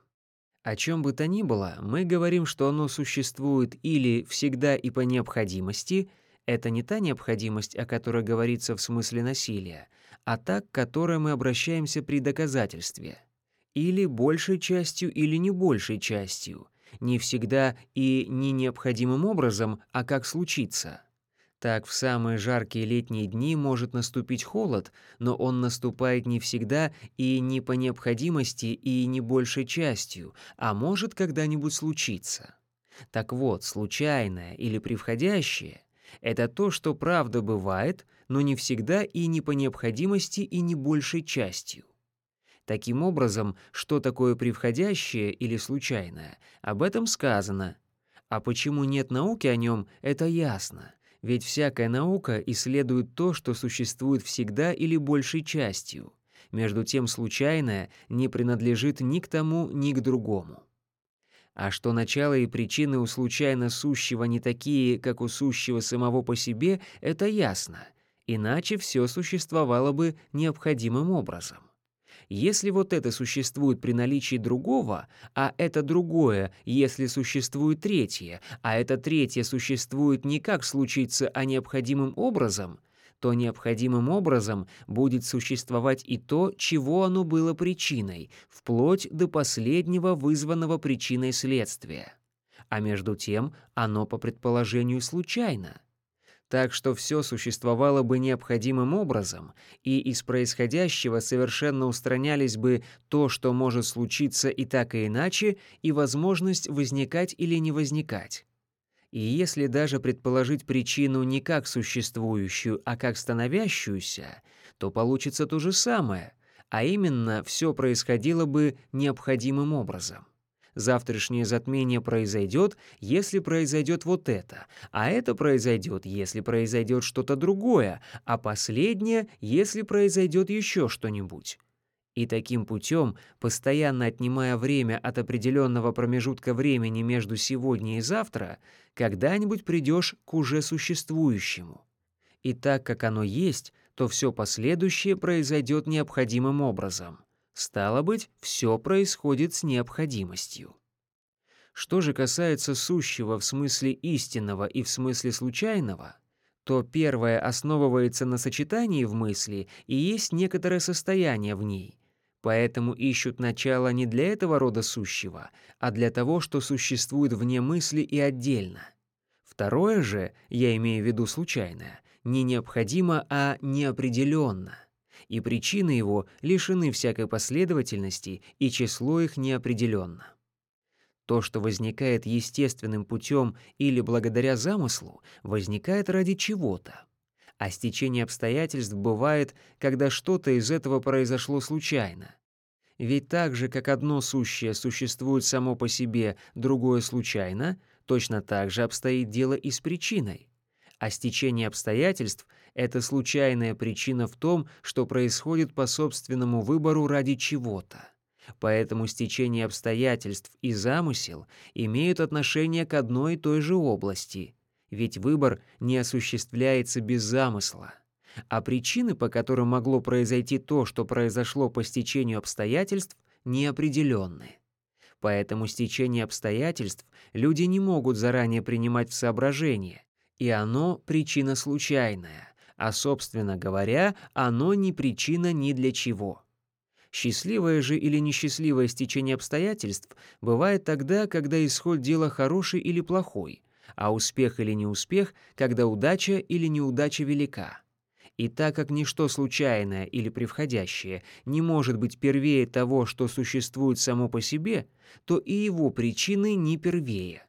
О чем бы то ни было, мы говорим, что оно существует или всегда и по необходимости, это не та необходимость, о которой говорится в смысле насилия, а та, к которой мы обращаемся при доказательстве. Или большей частью, или не большей частью. Не всегда и не необходимым образом, а как случится. Так в самые жаркие летние дни может наступить холод, но он наступает не всегда и не по необходимости и не большей частью, а может когда-нибудь случиться. Так вот, случайное или превходящее — это то, что правда бывает, но не всегда и не по необходимости и не большей частью. Таким образом, что такое превходящее или случайное, об этом сказано. А почему нет науки о нем, это ясно. Ведь всякая наука исследует то, что существует всегда или большей частью. Между тем случайное не принадлежит ни к тому, ни к другому. А что начало и причины у случайно сущего не такие, как у сущего самого по себе, это ясно. Иначе все существовало бы необходимым образом. Если вот это существует при наличии другого, а это другое, если существует третье, а это третье существует не как случится, а необходимым образом, то необходимым образом будет существовать и то, чего оно было причиной, вплоть до последнего вызванного причиной следствия. А между тем оно по предположению случайно так что все существовало бы необходимым образом, и из происходящего совершенно устранялись бы то, что может случиться и так и иначе, и возможность возникать или не возникать. И если даже предположить причину не как существующую, а как становящуюся, то получится то же самое, а именно все происходило бы необходимым образом завтрашнее затмение произойдет, если произойдет вот это, а это произойдет, если произойдет что-то другое, а последнее, если произойдет еще что-нибудь. И таким путем, постоянно отнимая время от определенного промежутка времени между сегодня и завтра, когда-нибудь придешь к уже существующему. И так как оно есть, то все последующее произойдет необходимым образом. Стало быть, все происходит с необходимостью. Что же касается сущего в смысле истинного и в смысле случайного, то первое основывается на сочетании в мысли и есть некоторое состояние в ней. Поэтому ищут начало не для этого рода сущего, а для того, что существует вне мысли и отдельно. Второе же, я имею в виду случайное, не необходимо, а неопределенно и причины его лишены всякой последовательности, и число их неопределенно. То, что возникает естественным путем или благодаря замыслу, возникает ради чего-то. А стечение обстоятельств бывает, когда что-то из этого произошло случайно. Ведь так же, как одно сущее существует само по себе, другое случайно, точно так же обстоит дело и с причиной. А стечение обстоятельств это случайная причина в том, что происходит по собственному выбору ради чего-то. Поэтому стечение обстоятельств и замысел имеют отношение к одной и той же области, ведь выбор не осуществляется без замысла. А причины, по которым могло произойти то, что произошло по стечению обстоятельств, неопределенны. Поэтому стечение обстоятельств люди не могут заранее принимать в соображение, и оно причина случайная а, собственно говоря, оно не причина ни для чего. Счастливое же или несчастливое стечение обстоятельств бывает тогда, когда исход дела хороший или плохой, а успех или неуспех, когда удача или неудача велика. И так как ничто случайное или превходящее не может быть первее того, что существует само по себе, то и его причины не первее.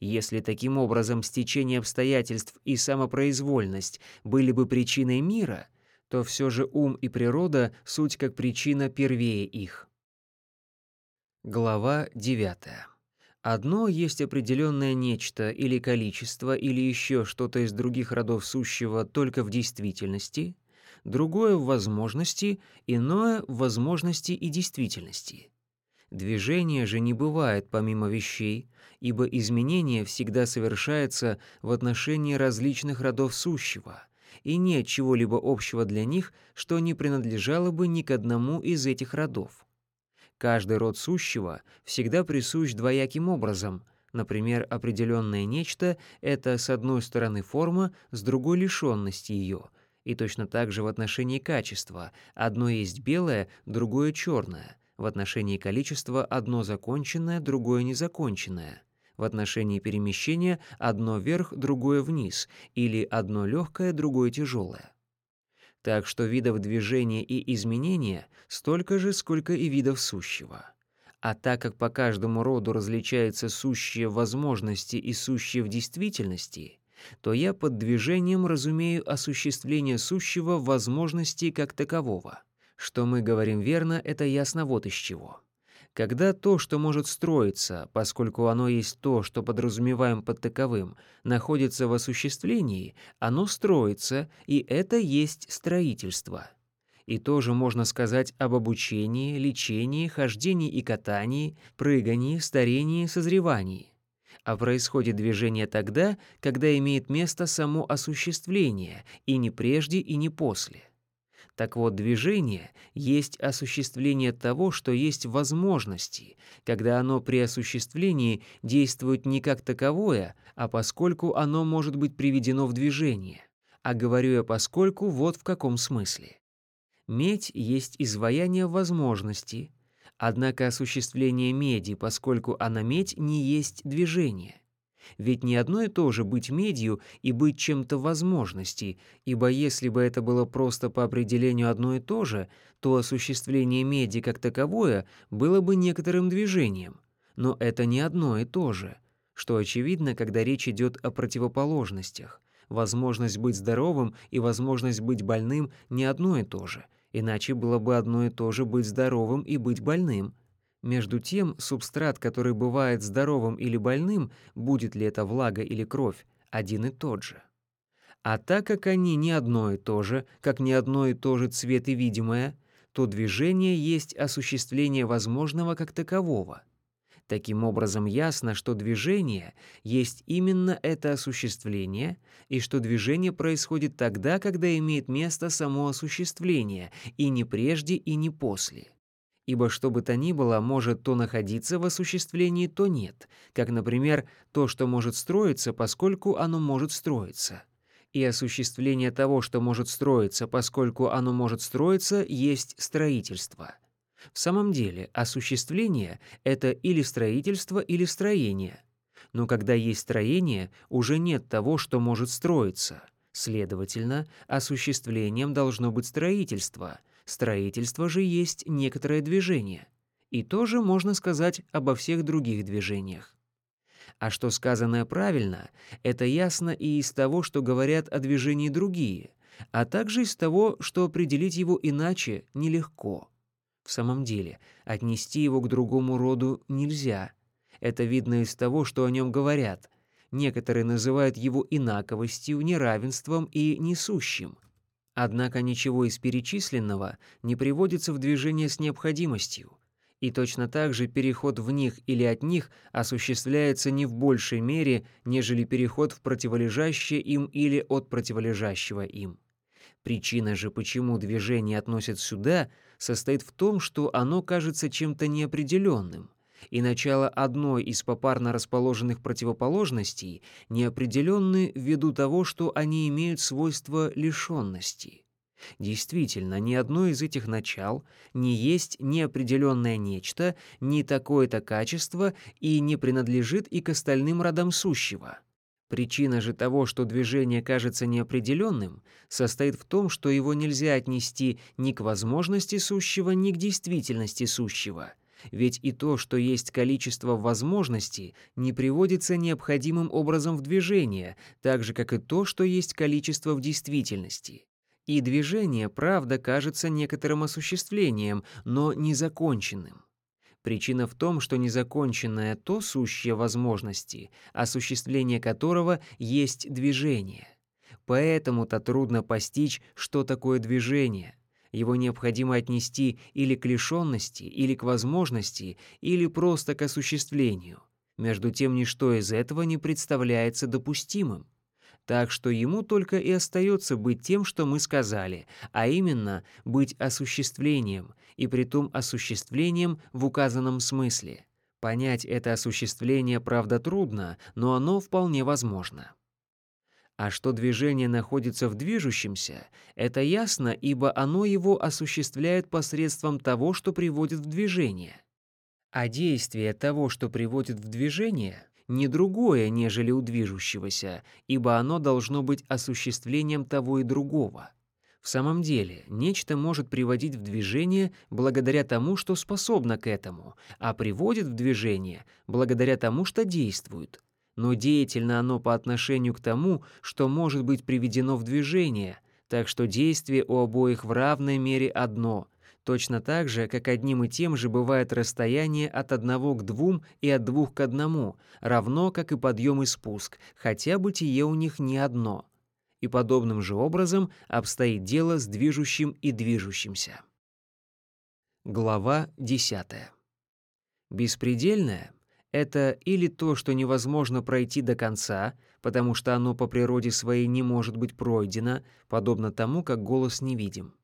Если таким образом стечение обстоятельств и самопроизвольность были бы причиной мира, то все же ум и природа — суть как причина первее их. Глава 9. Одно есть определенное нечто или количество или еще что-то из других родов сущего только в действительности, другое в возможности, иное в возможности и действительности. Движение же не бывает помимо вещей, ибо изменение всегда совершается в отношении различных родов сущего, и нет чего-либо общего для них, что не принадлежало бы ни к одному из этих родов. Каждый род сущего всегда присущ двояким образом, например, определенное нечто — это с одной стороны форма, с другой — лишенность ее, и точно так же в отношении качества, одно есть белое, другое — черное — в отношении количества одно законченное, другое незаконченное. В отношении перемещения одно вверх, другое вниз, или одно легкое, другое тяжелое. Так что видов движения и изменения столько же, сколько и видов сущего. А так как по каждому роду различаются сущие возможности и сущие в действительности, то я под движением разумею осуществление сущего возможности как такового. Что мы говорим верно, это ясно вот из чего. Когда то, что может строиться, поскольку оно есть то, что подразумеваем под таковым, находится в осуществлении, оно строится, и это есть строительство. И тоже можно сказать об обучении, лечении, хождении и катании, прыгании, старении, созревании. А происходит движение тогда, когда имеет место само осуществление, и не прежде, и не после. Так вот, движение есть осуществление того, что есть возможности, когда оно при осуществлении действует не как таковое, а поскольку оно может быть приведено в движение. А говорю я поскольку вот в каком смысле. Медь есть изваяние возможности, однако осуществление меди, поскольку она медь, не есть движение. Ведь не одно и то же быть медью и быть чем-то возможности, ибо если бы это было просто по определению одно и то же, то осуществление меди как таковое было бы некоторым движением. Но это не одно и то же, что очевидно, когда речь идет о противоположностях. Возможность быть здоровым и возможность быть больным не одно и то же, иначе было бы одно и то же быть здоровым и быть больным – между тем, субстрат, который бывает здоровым или больным, будет ли это влага или кровь, один и тот же. А так как они не одно и то же, как не одно и то же цвет и видимое, то движение есть осуществление возможного как такового. Таким образом, ясно, что движение есть именно это осуществление, и что движение происходит тогда, когда имеет место само осуществление, и не прежде, и не после ибо что бы то ни было может то находиться в осуществлении, то нет, как, например, то, что может строиться, поскольку оно может строиться. И осуществление того, что может строиться, поскольку оно может строиться, есть строительство. В самом деле, осуществление — это или строительство, или строение. Но когда есть строение, уже нет того, что может строиться. Следовательно, осуществлением должно быть строительство — Строительство же есть некоторое движение. И тоже можно сказать обо всех других движениях. А что сказанное правильно, это ясно и из того, что говорят о движении другие, а также из того, что определить его иначе нелегко. В самом деле, отнести его к другому роду нельзя. Это видно из того, что о нем говорят. Некоторые называют его инаковостью, неравенством и несущим. Однако ничего из перечисленного не приводится в движение с необходимостью, и точно так же переход в них или от них осуществляется не в большей мере, нежели переход в противолежащее им или от противолежащего им. Причина же, почему движение относят сюда, состоит в том, что оно кажется чем-то неопределенным, и начало одной из попарно расположенных противоположностей неопределенны ввиду того, что они имеют свойство лишенности. Действительно, ни одно из этих начал не есть неопределенное нечто, ни такое-то качество и не принадлежит и к остальным родам сущего. Причина же того, что движение кажется неопределенным, состоит в том, что его нельзя отнести ни к возможности сущего, ни к действительности сущего — ведь и то, что есть количество возможностей, не приводится необходимым образом в движение, так же, как и то, что есть количество в действительности. И движение, правда, кажется некоторым осуществлением, но незаконченным. Причина в том, что незаконченное то сущее возможности, осуществление которого есть движение. Поэтому-то трудно постичь, что такое движение — его необходимо отнести или к лишенности, или к возможности, или просто к осуществлению. Между тем, ничто из этого не представляется допустимым. Так что ему только и остается быть тем, что мы сказали, а именно быть осуществлением, и притом осуществлением в указанном смысле. Понять это осуществление, правда, трудно, но оно вполне возможно. А что движение находится в движущемся, это ясно, ибо оно его осуществляет посредством того, что приводит в движение. А действие того, что приводит в движение, не другое, нежели у движущегося, ибо оно должно быть осуществлением того и другого. В самом деле, нечто может приводить в движение благодаря тому, что способно к этому, а приводит в движение благодаря тому, что действует но деятельно оно по отношению к тому, что может быть приведено в движение, так что действие у обоих в равной мере одно, точно так же, как одним и тем же бывает расстояние от одного к двум и от двух к одному, равно как и подъем и спуск, хотя бытие у них не одно. И подобным же образом обстоит дело с движущим и движущимся. Глава 10. Беспредельное это или то, что невозможно пройти до конца, потому что оно по природе своей не может быть пройдено, подобно тому, как голос невидим.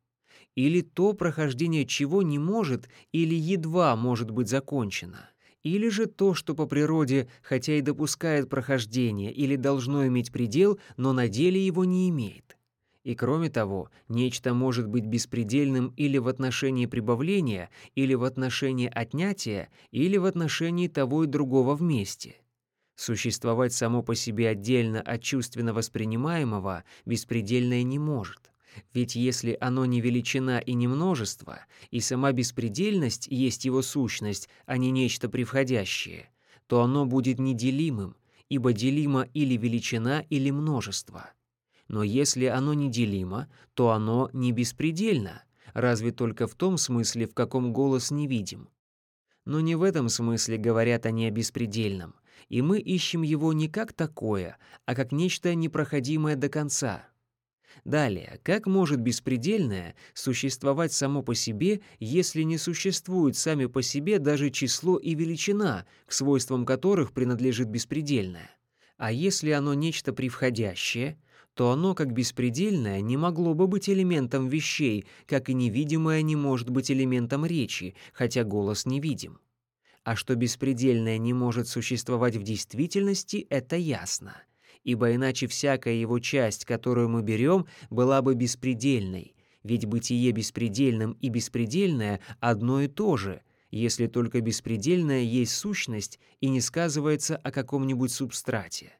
или то прохождение чего не может или едва может быть закончено, или же то, что по природе, хотя и допускает прохождение или должно иметь предел, но на деле его не имеет. И кроме того, нечто может быть беспредельным или в отношении прибавления, или в отношении отнятия, или в отношении того и другого вместе. Существовать само по себе отдельно от чувственно воспринимаемого беспредельное не может. Ведь если оно не величина и не множество, и сама беспредельность есть его сущность, а не нечто превходящее, то оно будет неделимым, ибо делимо или величина, или множество. Но если оно неделимо, то оно не беспредельно, разве только в том смысле, в каком голос не видим. Но не в этом смысле говорят они о беспредельном, и мы ищем его не как такое, а как нечто непроходимое до конца. Далее, как может беспредельное существовать само по себе, если не существуют сами по себе даже число и величина, к свойствам которых принадлежит беспредельное? А если оно нечто превходящее, то оно, как беспредельное, не могло бы быть элементом вещей, как и невидимое не может быть элементом речи, хотя голос невидим. А что беспредельное не может существовать в действительности, это ясно. Ибо иначе всякая его часть, которую мы берем, была бы беспредельной. Ведь бытие беспредельным и беспредельное одно и то же, если только беспредельное есть сущность и не сказывается о каком-нибудь субстрате.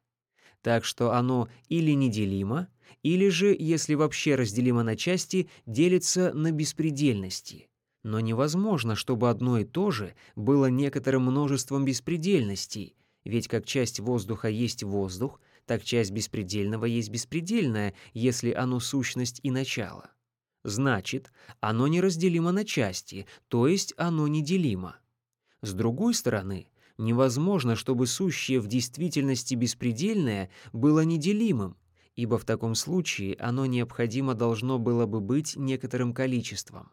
Так что оно или неделимо, или же, если вообще разделимо на части, делится на беспредельности – но невозможно, чтобы одно и то же было некоторым множеством беспредельностей, ведь как часть воздуха есть воздух, так часть беспредельного есть беспредельное, если оно сущность и начало. Значит, оно неразделимо на части, то есть оно неделимо. С другой стороны, невозможно, чтобы сущее в действительности беспредельное было неделимым, ибо в таком случае оно необходимо должно было бы быть некоторым количеством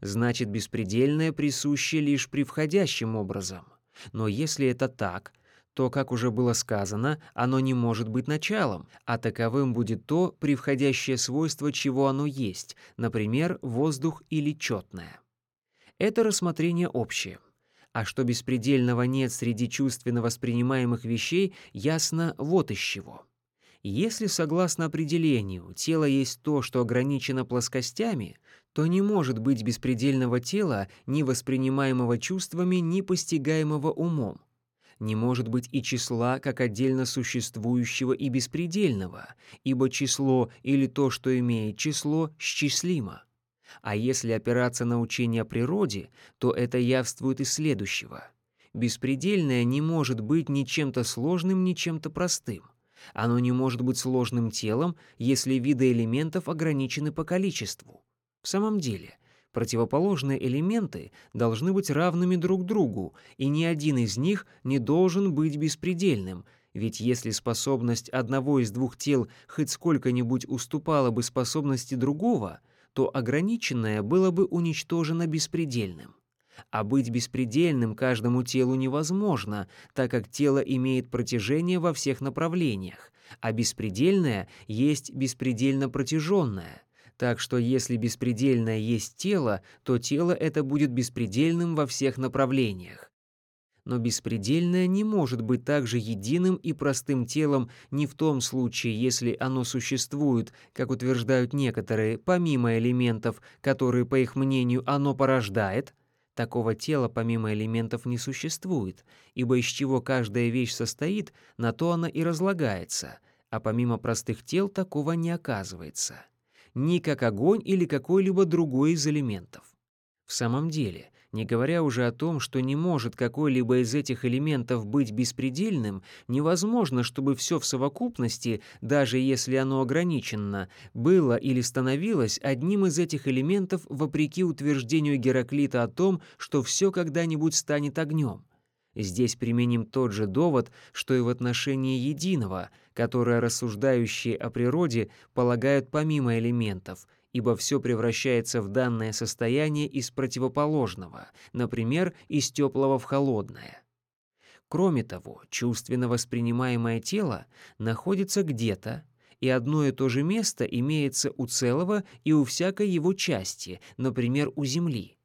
значит беспредельное присуще лишь превходящим образом. Но если это так, то, как уже было сказано, оно не может быть началом, а таковым будет то превходящее свойство, чего оно есть, например, воздух или четное. Это рассмотрение общее. А что беспредельного нет среди чувственно воспринимаемых вещей, ясно вот из чего. Если, согласно определению, тело есть то, что ограничено плоскостями, то не может быть беспредельного тела, ни воспринимаемого чувствами, ни постигаемого умом. Не может быть и числа как отдельно существующего и беспредельного, ибо число или то, что имеет число, счислимо. А если опираться на учение о природе, то это явствует из следующего. Беспредельное не может быть ни чем-то сложным, ни чем-то простым. Оно не может быть сложным телом, если виды элементов ограничены по количеству. В самом деле, противоположные элементы должны быть равными друг другу, и ни один из них не должен быть беспредельным, ведь если способность одного из двух тел хоть сколько-нибудь уступала бы способности другого, то ограниченное было бы уничтожено беспредельным. А быть беспредельным каждому телу невозможно, так как тело имеет протяжение во всех направлениях, а беспредельное есть беспредельно протяженное. Так что если беспредельное есть тело, то тело это будет беспредельным во всех направлениях. Но беспредельное не может быть также единым и простым телом ни в том случае, если оно существует, как утверждают некоторые, помимо элементов, которые, по их мнению, оно порождает – Такого тела помимо элементов не существует, ибо из чего каждая вещь состоит, на то она и разлагается, а помимо простых тел такого не оказывается. Ни как огонь или какой-либо другой из элементов. В самом деле, не говоря уже о том, что не может какой-либо из этих элементов быть беспредельным, невозможно, чтобы все в совокупности, даже если оно ограничено, было или становилось одним из этих элементов вопреки утверждению Гераклита о том, что все когда-нибудь станет огнем. Здесь применим тот же довод, что и в отношении единого, которое рассуждающие о природе полагают помимо элементов — ибо все превращается в данное состояние из противоположного, например, из теплого в холодное. Кроме того, чувственно воспринимаемое тело находится где-то, и одно и то же место имеется у целого и у всякой его части, например, у Земли.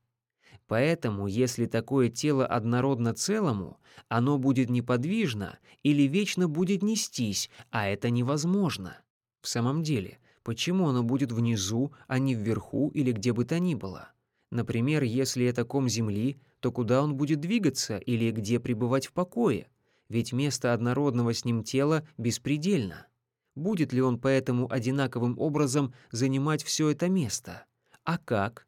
Поэтому, если такое тело однородно целому, оно будет неподвижно или вечно будет нестись, а это невозможно. В самом деле, почему оно будет внизу, а не вверху или где бы то ни было? Например, если это ком земли, то куда он будет двигаться или где пребывать в покое? Ведь место однородного с ним тела беспредельно. Будет ли он поэтому одинаковым образом занимать все это место? А как?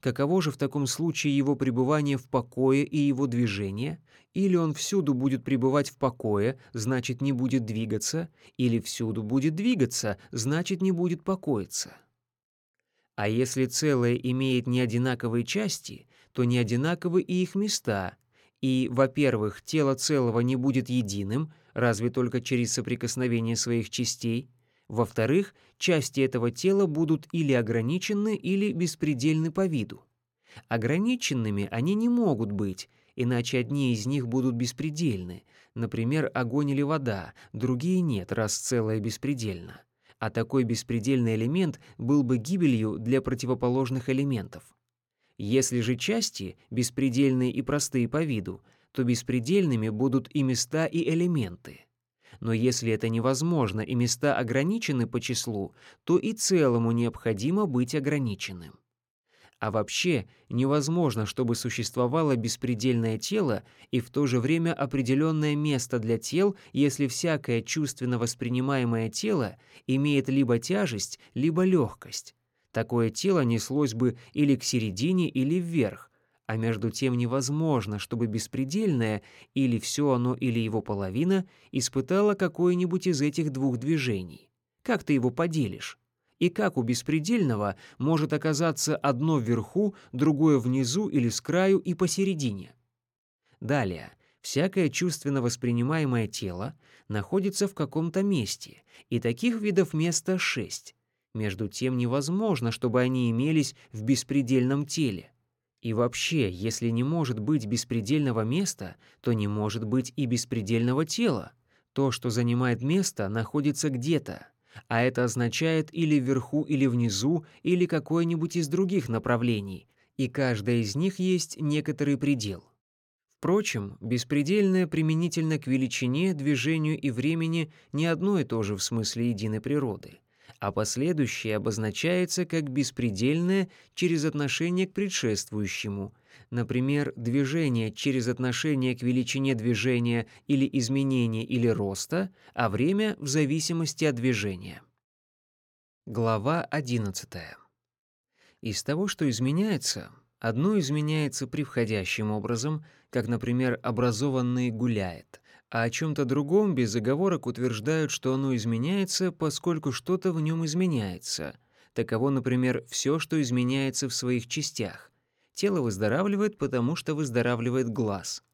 Каково же в таком случае его пребывание в покое и его движение? Или он всюду будет пребывать в покое, значит, не будет двигаться, или всюду будет двигаться, значит, не будет покоиться? А если целое имеет неодинаковые части, то не одинаковы и их места. И, во-первых, тело целого не будет единым, разве только через соприкосновение своих частей. Во-вторых, части этого тела будут или ограничены, или беспредельны по виду. Ограниченными они не могут быть, иначе одни из них будут беспредельны, например, огонь или вода, другие нет, раз целое беспредельно а такой беспредельный элемент был бы гибелью для противоположных элементов. Если же части беспредельные и простые по виду, то беспредельными будут и места, и элементы. Но если это невозможно и места ограничены по числу, то и целому необходимо быть ограниченным. А вообще невозможно, чтобы существовало беспредельное тело и в то же время определенное место для тел, если всякое чувственно воспринимаемое тело имеет либо тяжесть, либо легкость. Такое тело неслось бы или к середине, или вверх, а между тем невозможно, чтобы беспредельное, или все оно, или его половина, испытало какое-нибудь из этих двух движений. Как ты его поделишь? и как у беспредельного может оказаться одно вверху, другое внизу или с краю и посередине. Далее, всякое чувственно воспринимаемое тело находится в каком-то месте, и таких видов места шесть. Между тем невозможно, чтобы они имелись в беспредельном теле. И вообще, если не может быть беспредельного места, то не может быть и беспредельного тела. То, что занимает место, находится где-то а это означает или вверху, или внизу, или какое-нибудь из других направлений, и каждая из них есть некоторый предел. Впрочем, беспредельное применительно к величине, движению и времени не одно и то же в смысле единой природы, а последующее обозначается как беспредельное через отношение к предшествующему – например, движение через отношение к величине движения или изменения или роста, а время в зависимости от движения. Глава 11. Из того, что изменяется, одно изменяется превходящим образом, как, например, образованный гуляет, а о чем-то другом без оговорок утверждают, что оно изменяется, поскольку что-то в нем изменяется. Таково, например, все, что изменяется в своих частях — Тело выздоравливает, потому что выздоравливает глаз.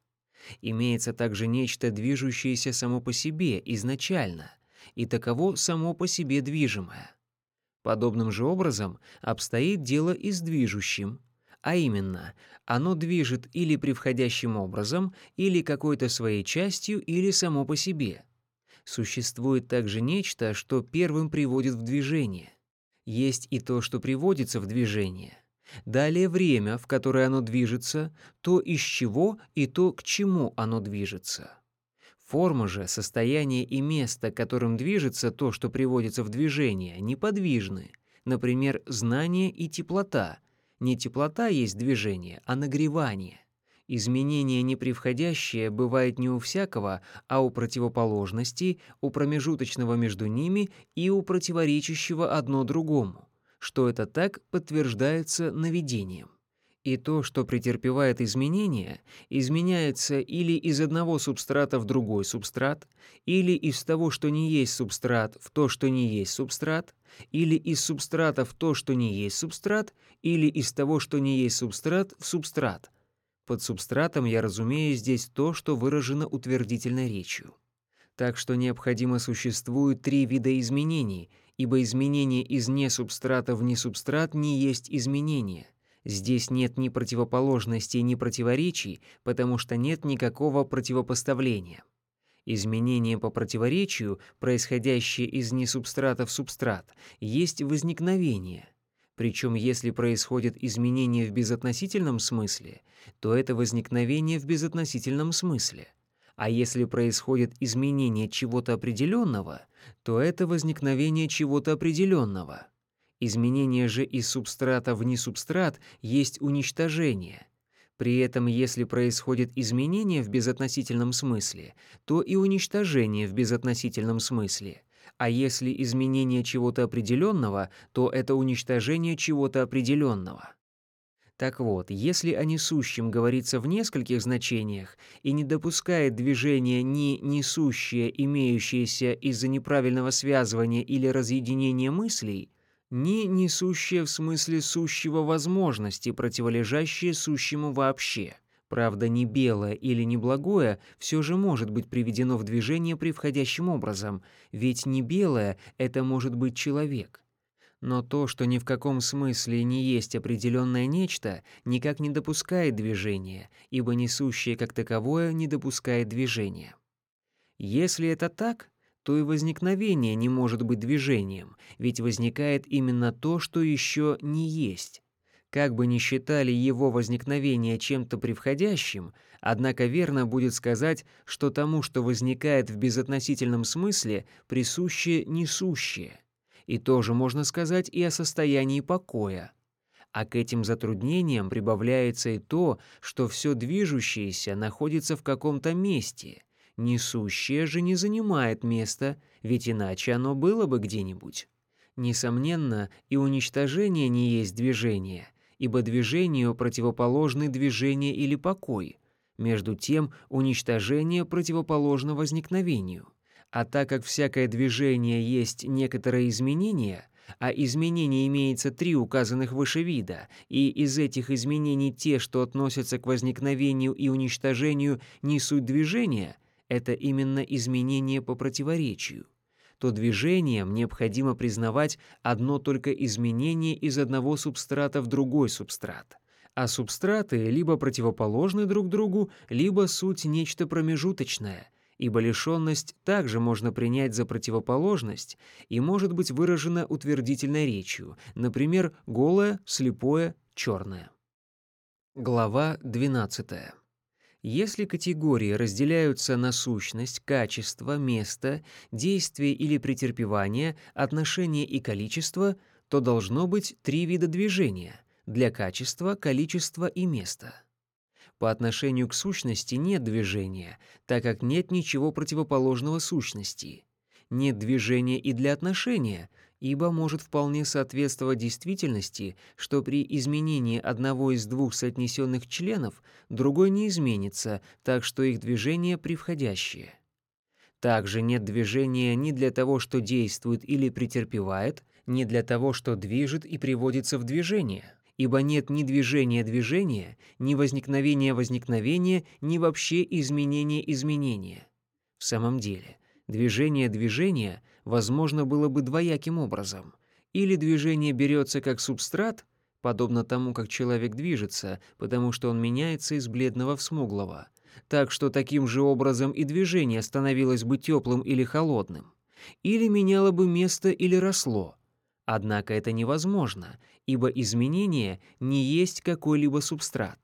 Имеется также нечто, движущееся само по себе изначально, и таково само по себе движимое. Подобным же образом обстоит дело и с движущим, а именно, оно движет или превходящим образом, или какой-то своей частью, или само по себе. Существует также нечто, что первым приводит в движение. Есть и то, что приводится в движение, Далее время, в которое оно движется, то из чего и то к чему оно движется. Форма же, состояние и место, которым движется то, что приводится в движение, неподвижны. Например, знание и теплота. Не теплота есть движение, а нагревание. Изменение непревходящее бывает не у всякого, а у противоположностей, у промежуточного между ними и у противоречащего одно другому что это так подтверждается наведением. И то, что претерпевает изменения, изменяется или из одного субстрата в другой субстрат, или из того, что не есть субстрат, в то, что не есть субстрат, или из субстрата в то, что не есть субстрат, или из того, что не есть субстрат, в субстрат. Под субстратом я разумею здесь то, что выражено утвердительной речью. Так что необходимо существуют три вида изменений — ибо изменение из несубстрата в несубстрат не есть изменение. Здесь нет ни противоположностей, ни противоречий, потому что нет никакого противопоставления. Изменение по противоречию, происходящее из несубстрата в субстрат, есть возникновение. Причем если происходит изменение в безотносительном смысле, то это возникновение в безотносительном смысле. А если происходит изменение чего-то определенного, то это возникновение чего-то определенного. Изменение же из субстрата в несубстрат есть уничтожение – при этом, если происходит изменение в безотносительном смысле, то и уничтожение в безотносительном смысле. А если изменение чего-то определенного, то это уничтожение чего-то определенного. Так вот, если о несущем говорится в нескольких значениях и не допускает движения ни несущее, имеющееся из-за неправильного связывания или разъединения мыслей, ни несущее в смысле сущего возможности, противолежащее сущему вообще. Правда, не белое или не благое все же может быть приведено в движение превходящим образом, ведь не белое — это может быть человек. Но то, что ни в каком смысле не есть определенное нечто, никак не допускает движения, ибо несущее как таковое не допускает движения. Если это так, то и возникновение не может быть движением, ведь возникает именно то, что еще не есть. Как бы ни считали его возникновение чем-то превходящим, однако верно будет сказать, что тому, что возникает в безотносительном смысле, присуще несущее. И тоже можно сказать и о состоянии покоя. А к этим затруднениям прибавляется и то, что все движущееся находится в каком-то месте — Несущее же не занимает места, ведь иначе оно было бы где-нибудь. Несомненно, и уничтожение не есть движение, ибо движению противоположны движение или покой. Между тем, уничтожение противоположно возникновению. А так как всякое движение есть некоторое изменение, а изменений имеется три указанных выше вида, и из этих изменений те, что относятся к возникновению и уничтожению, не суть движения, это именно изменение по противоречию, то движением необходимо признавать одно только изменение из одного субстрата в другой субстрат. А субстраты либо противоположны друг другу, либо суть нечто промежуточное, ибо лишенность также можно принять за противоположность и может быть выражена утвердительной речью, например, голое, слепое, черное. Глава 12. Если категории разделяются на сущность, качество, место, действие или претерпевание, отношение и количество, то должно быть три вида движения – для качества, количества и места. По отношению к сущности нет движения, так как нет ничего противоположного сущности. Нет движения и для отношения – ибо может вполне соответствовать действительности, что при изменении одного из двух соотнесенных членов другой не изменится, так что их движение превходящее. Также нет движения ни для того, что действует или претерпевает, ни для того, что движет и приводится в движение, ибо нет ни движения движения, ни возникновения возникновения, ни вообще изменения изменения. В самом деле, движение движения — возможно было бы двояким образом. Или движение берется как субстрат, подобно тому, как человек движется, потому что он меняется из бледного в смуглого, так что таким же образом и движение становилось бы теплым или холодным. Или меняло бы место или росло. Однако это невозможно, ибо изменение не есть какой-либо субстрат.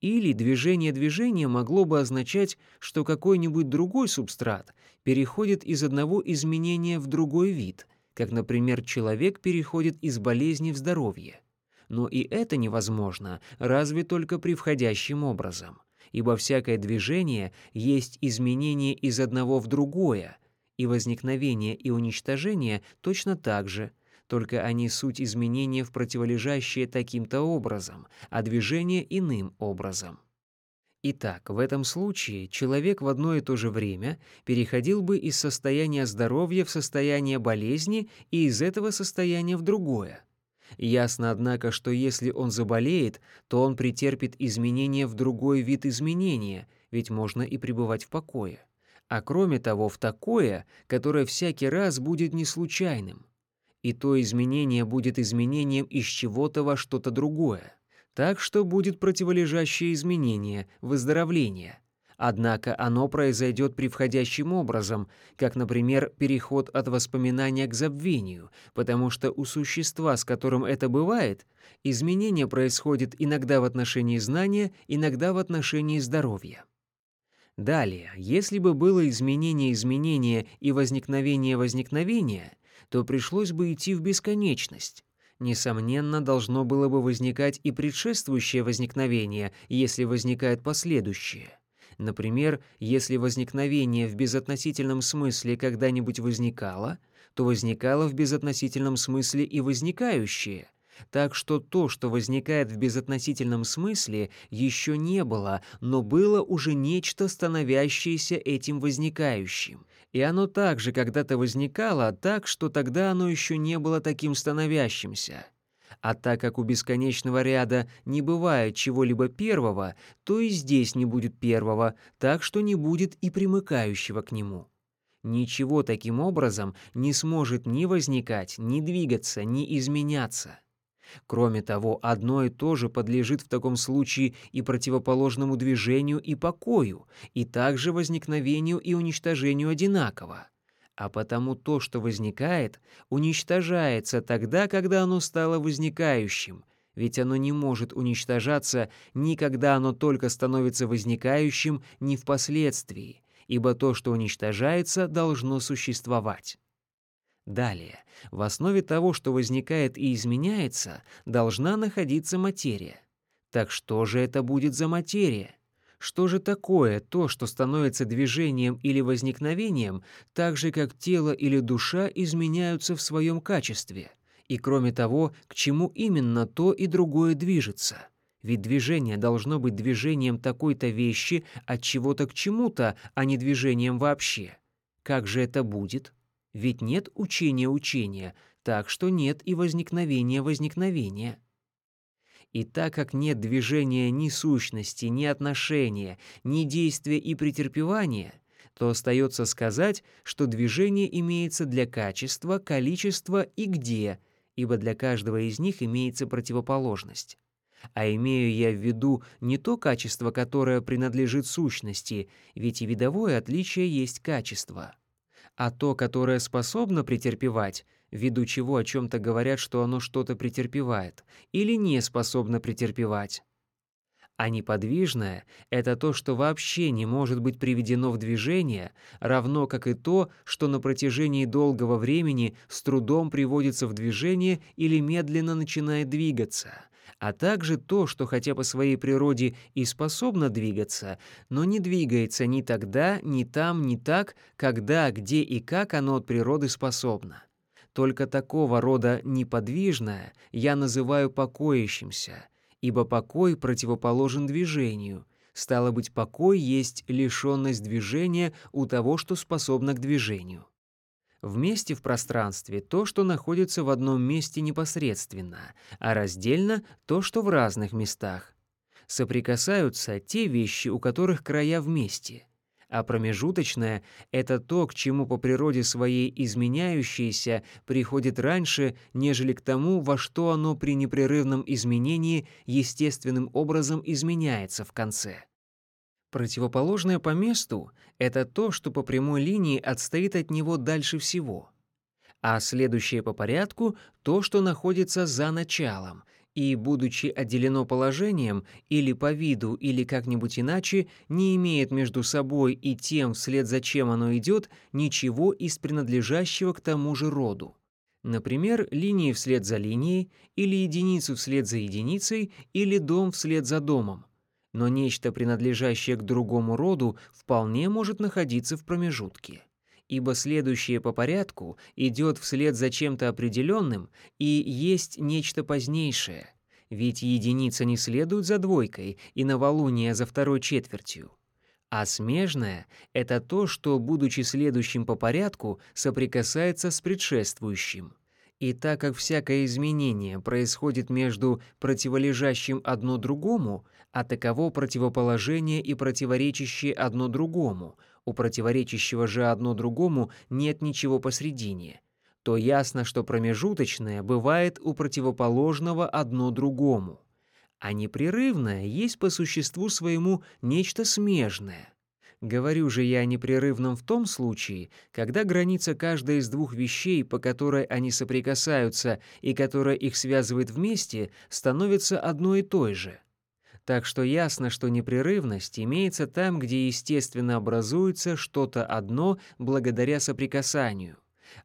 Или движение движения могло бы означать, что какой-нибудь другой субстрат переходит из одного изменения в другой вид, как, например, человек переходит из болезни в здоровье. Но и это невозможно, разве только при входящем образом, ибо всякое движение есть изменение из одного в другое, и возникновение и уничтожение точно так же – только они суть изменения в противолежащее таким-то образом, а движение иным образом. Итак, в этом случае человек в одно и то же время переходил бы из состояния здоровья в состояние болезни и из этого состояния в другое. Ясно, однако, что если он заболеет, то он претерпит изменения в другой вид изменения, ведь можно и пребывать в покое. А кроме того, в такое, которое всякий раз будет не случайным и то изменение будет изменением из чего-то во что-то другое. Так что будет противолежащее изменение, выздоровление. Однако оно произойдет превходящим образом, как, например, переход от воспоминания к забвению, потому что у существа, с которым это бывает, изменение происходит иногда в отношении знания, иногда в отношении здоровья. Далее, если бы было изменение изменения и возникновение возникновения, то пришлось бы идти в бесконечность. Несомненно, должно было бы возникать и предшествующее возникновение, если возникает последующее. Например, если возникновение в безотносительном смысле когда-нибудь возникало, то возникало в безотносительном смысле и возникающее. Так что то, что возникает в безотносительном смысле, еще не было, но было уже нечто, становящееся этим возникающим. И оно также когда-то возникало так, что тогда оно еще не было таким становящимся. А так как у бесконечного ряда не бывает чего-либо первого, то и здесь не будет первого, так что не будет и примыкающего к нему. Ничего таким образом не сможет ни возникать, ни двигаться, ни изменяться. Кроме того, одно и то же подлежит в таком случае и противоположному движению и покою, и также возникновению и уничтожению одинаково а потому то, что возникает, уничтожается тогда, когда оно стало возникающим, ведь оно не может уничтожаться ни когда оно только становится возникающим, ни впоследствии, ибо то, что уничтожается, должно существовать. Далее, в основе того, что возникает и изменяется, должна находиться материя. Так что же это будет за материя? Что же такое то, что становится движением или возникновением, так же как тело или душа изменяются в своем качестве? И кроме того, к чему именно то и другое движется? Ведь движение должно быть движением такой-то вещи от чего-то к чему-то, а не движением вообще. Как же это будет? Ведь нет учения учения, так что нет и возникновения возникновения. И так как нет движения ни сущности, ни отношения, ни действия и претерпевания, то остается сказать, что движение имеется для качества, количества и где, ибо для каждого из них имеется противоположность. А имею я в виду не то качество, которое принадлежит сущности, ведь и видовое отличие есть качество, а то, которое способно претерпевать — ввиду чего о чем-то говорят, что оно что-то претерпевает, или не способно претерпевать. А неподвижное — это то, что вообще не может быть приведено в движение, равно как и то, что на протяжении долгого времени с трудом приводится в движение или медленно начинает двигаться, а также то, что хотя по своей природе и способно двигаться, но не двигается ни тогда, ни там, ни так, когда, где и как оно от природы способно. Только такого рода неподвижное я называю покоящимся, ибо покой противоположен движению. Стало быть, покой есть лишенность движения у того, что способно к движению. Вместе в пространстве то, что находится в одном месте непосредственно, а раздельно то, что в разных местах. Соприкасаются те вещи, у которых края вместе а промежуточное — это то, к чему по природе своей изменяющееся приходит раньше, нежели к тому, во что оно при непрерывном изменении естественным образом изменяется в конце. Противоположное по месту — это то, что по прямой линии отстоит от него дальше всего, а следующее по порядку — то, что находится за началом — и, будучи отделено положением, или по виду, или как-нибудь иначе, не имеет между собой и тем, вслед за чем оно идет, ничего из принадлежащего к тому же роду. Например, линии вслед за линией, или единицу вслед за единицей, или дом вслед за домом. Но нечто, принадлежащее к другому роду, вполне может находиться в промежутке ибо следующее по порядку идет вслед за чем-то определенным и есть нечто позднейшее, ведь единица не следует за двойкой и новолуние за второй четвертью. А смежное — это то, что, будучи следующим по порядку, соприкасается с предшествующим. И так как всякое изменение происходит между противолежащим одно другому, а таково противоположение и противоречащее одно другому, у противоречащего же одно другому нет ничего посредине, то ясно, что промежуточное бывает у противоположного одно другому. А непрерывное есть по существу своему нечто смежное. Говорю же я о непрерывном в том случае, когда граница каждой из двух вещей, по которой они соприкасаются и которая их связывает вместе, становится одной и той же. Так что ясно, что непрерывность имеется там, где естественно образуется что-то одно благодаря соприкасанию.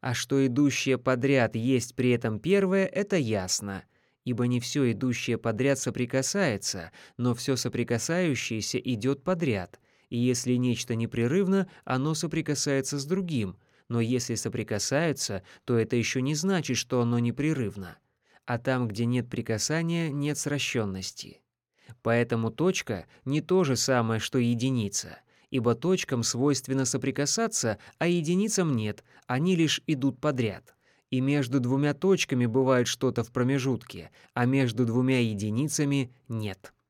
А что идущее подряд есть при этом первое, это ясно. Ибо не все идущее подряд соприкасается, но все соприкасающееся идет подряд, и если нечто непрерывно, оно соприкасается с другим, но если соприкасается, то это еще не значит, что оно непрерывно. А там, где нет прикасания, нет сращенности. Поэтому точка не то же самое, что единица, ибо точкам свойственно соприкасаться, а единицам нет, они лишь идут подряд. И между двумя точками бывает что-то в промежутке, а между двумя единицами нет.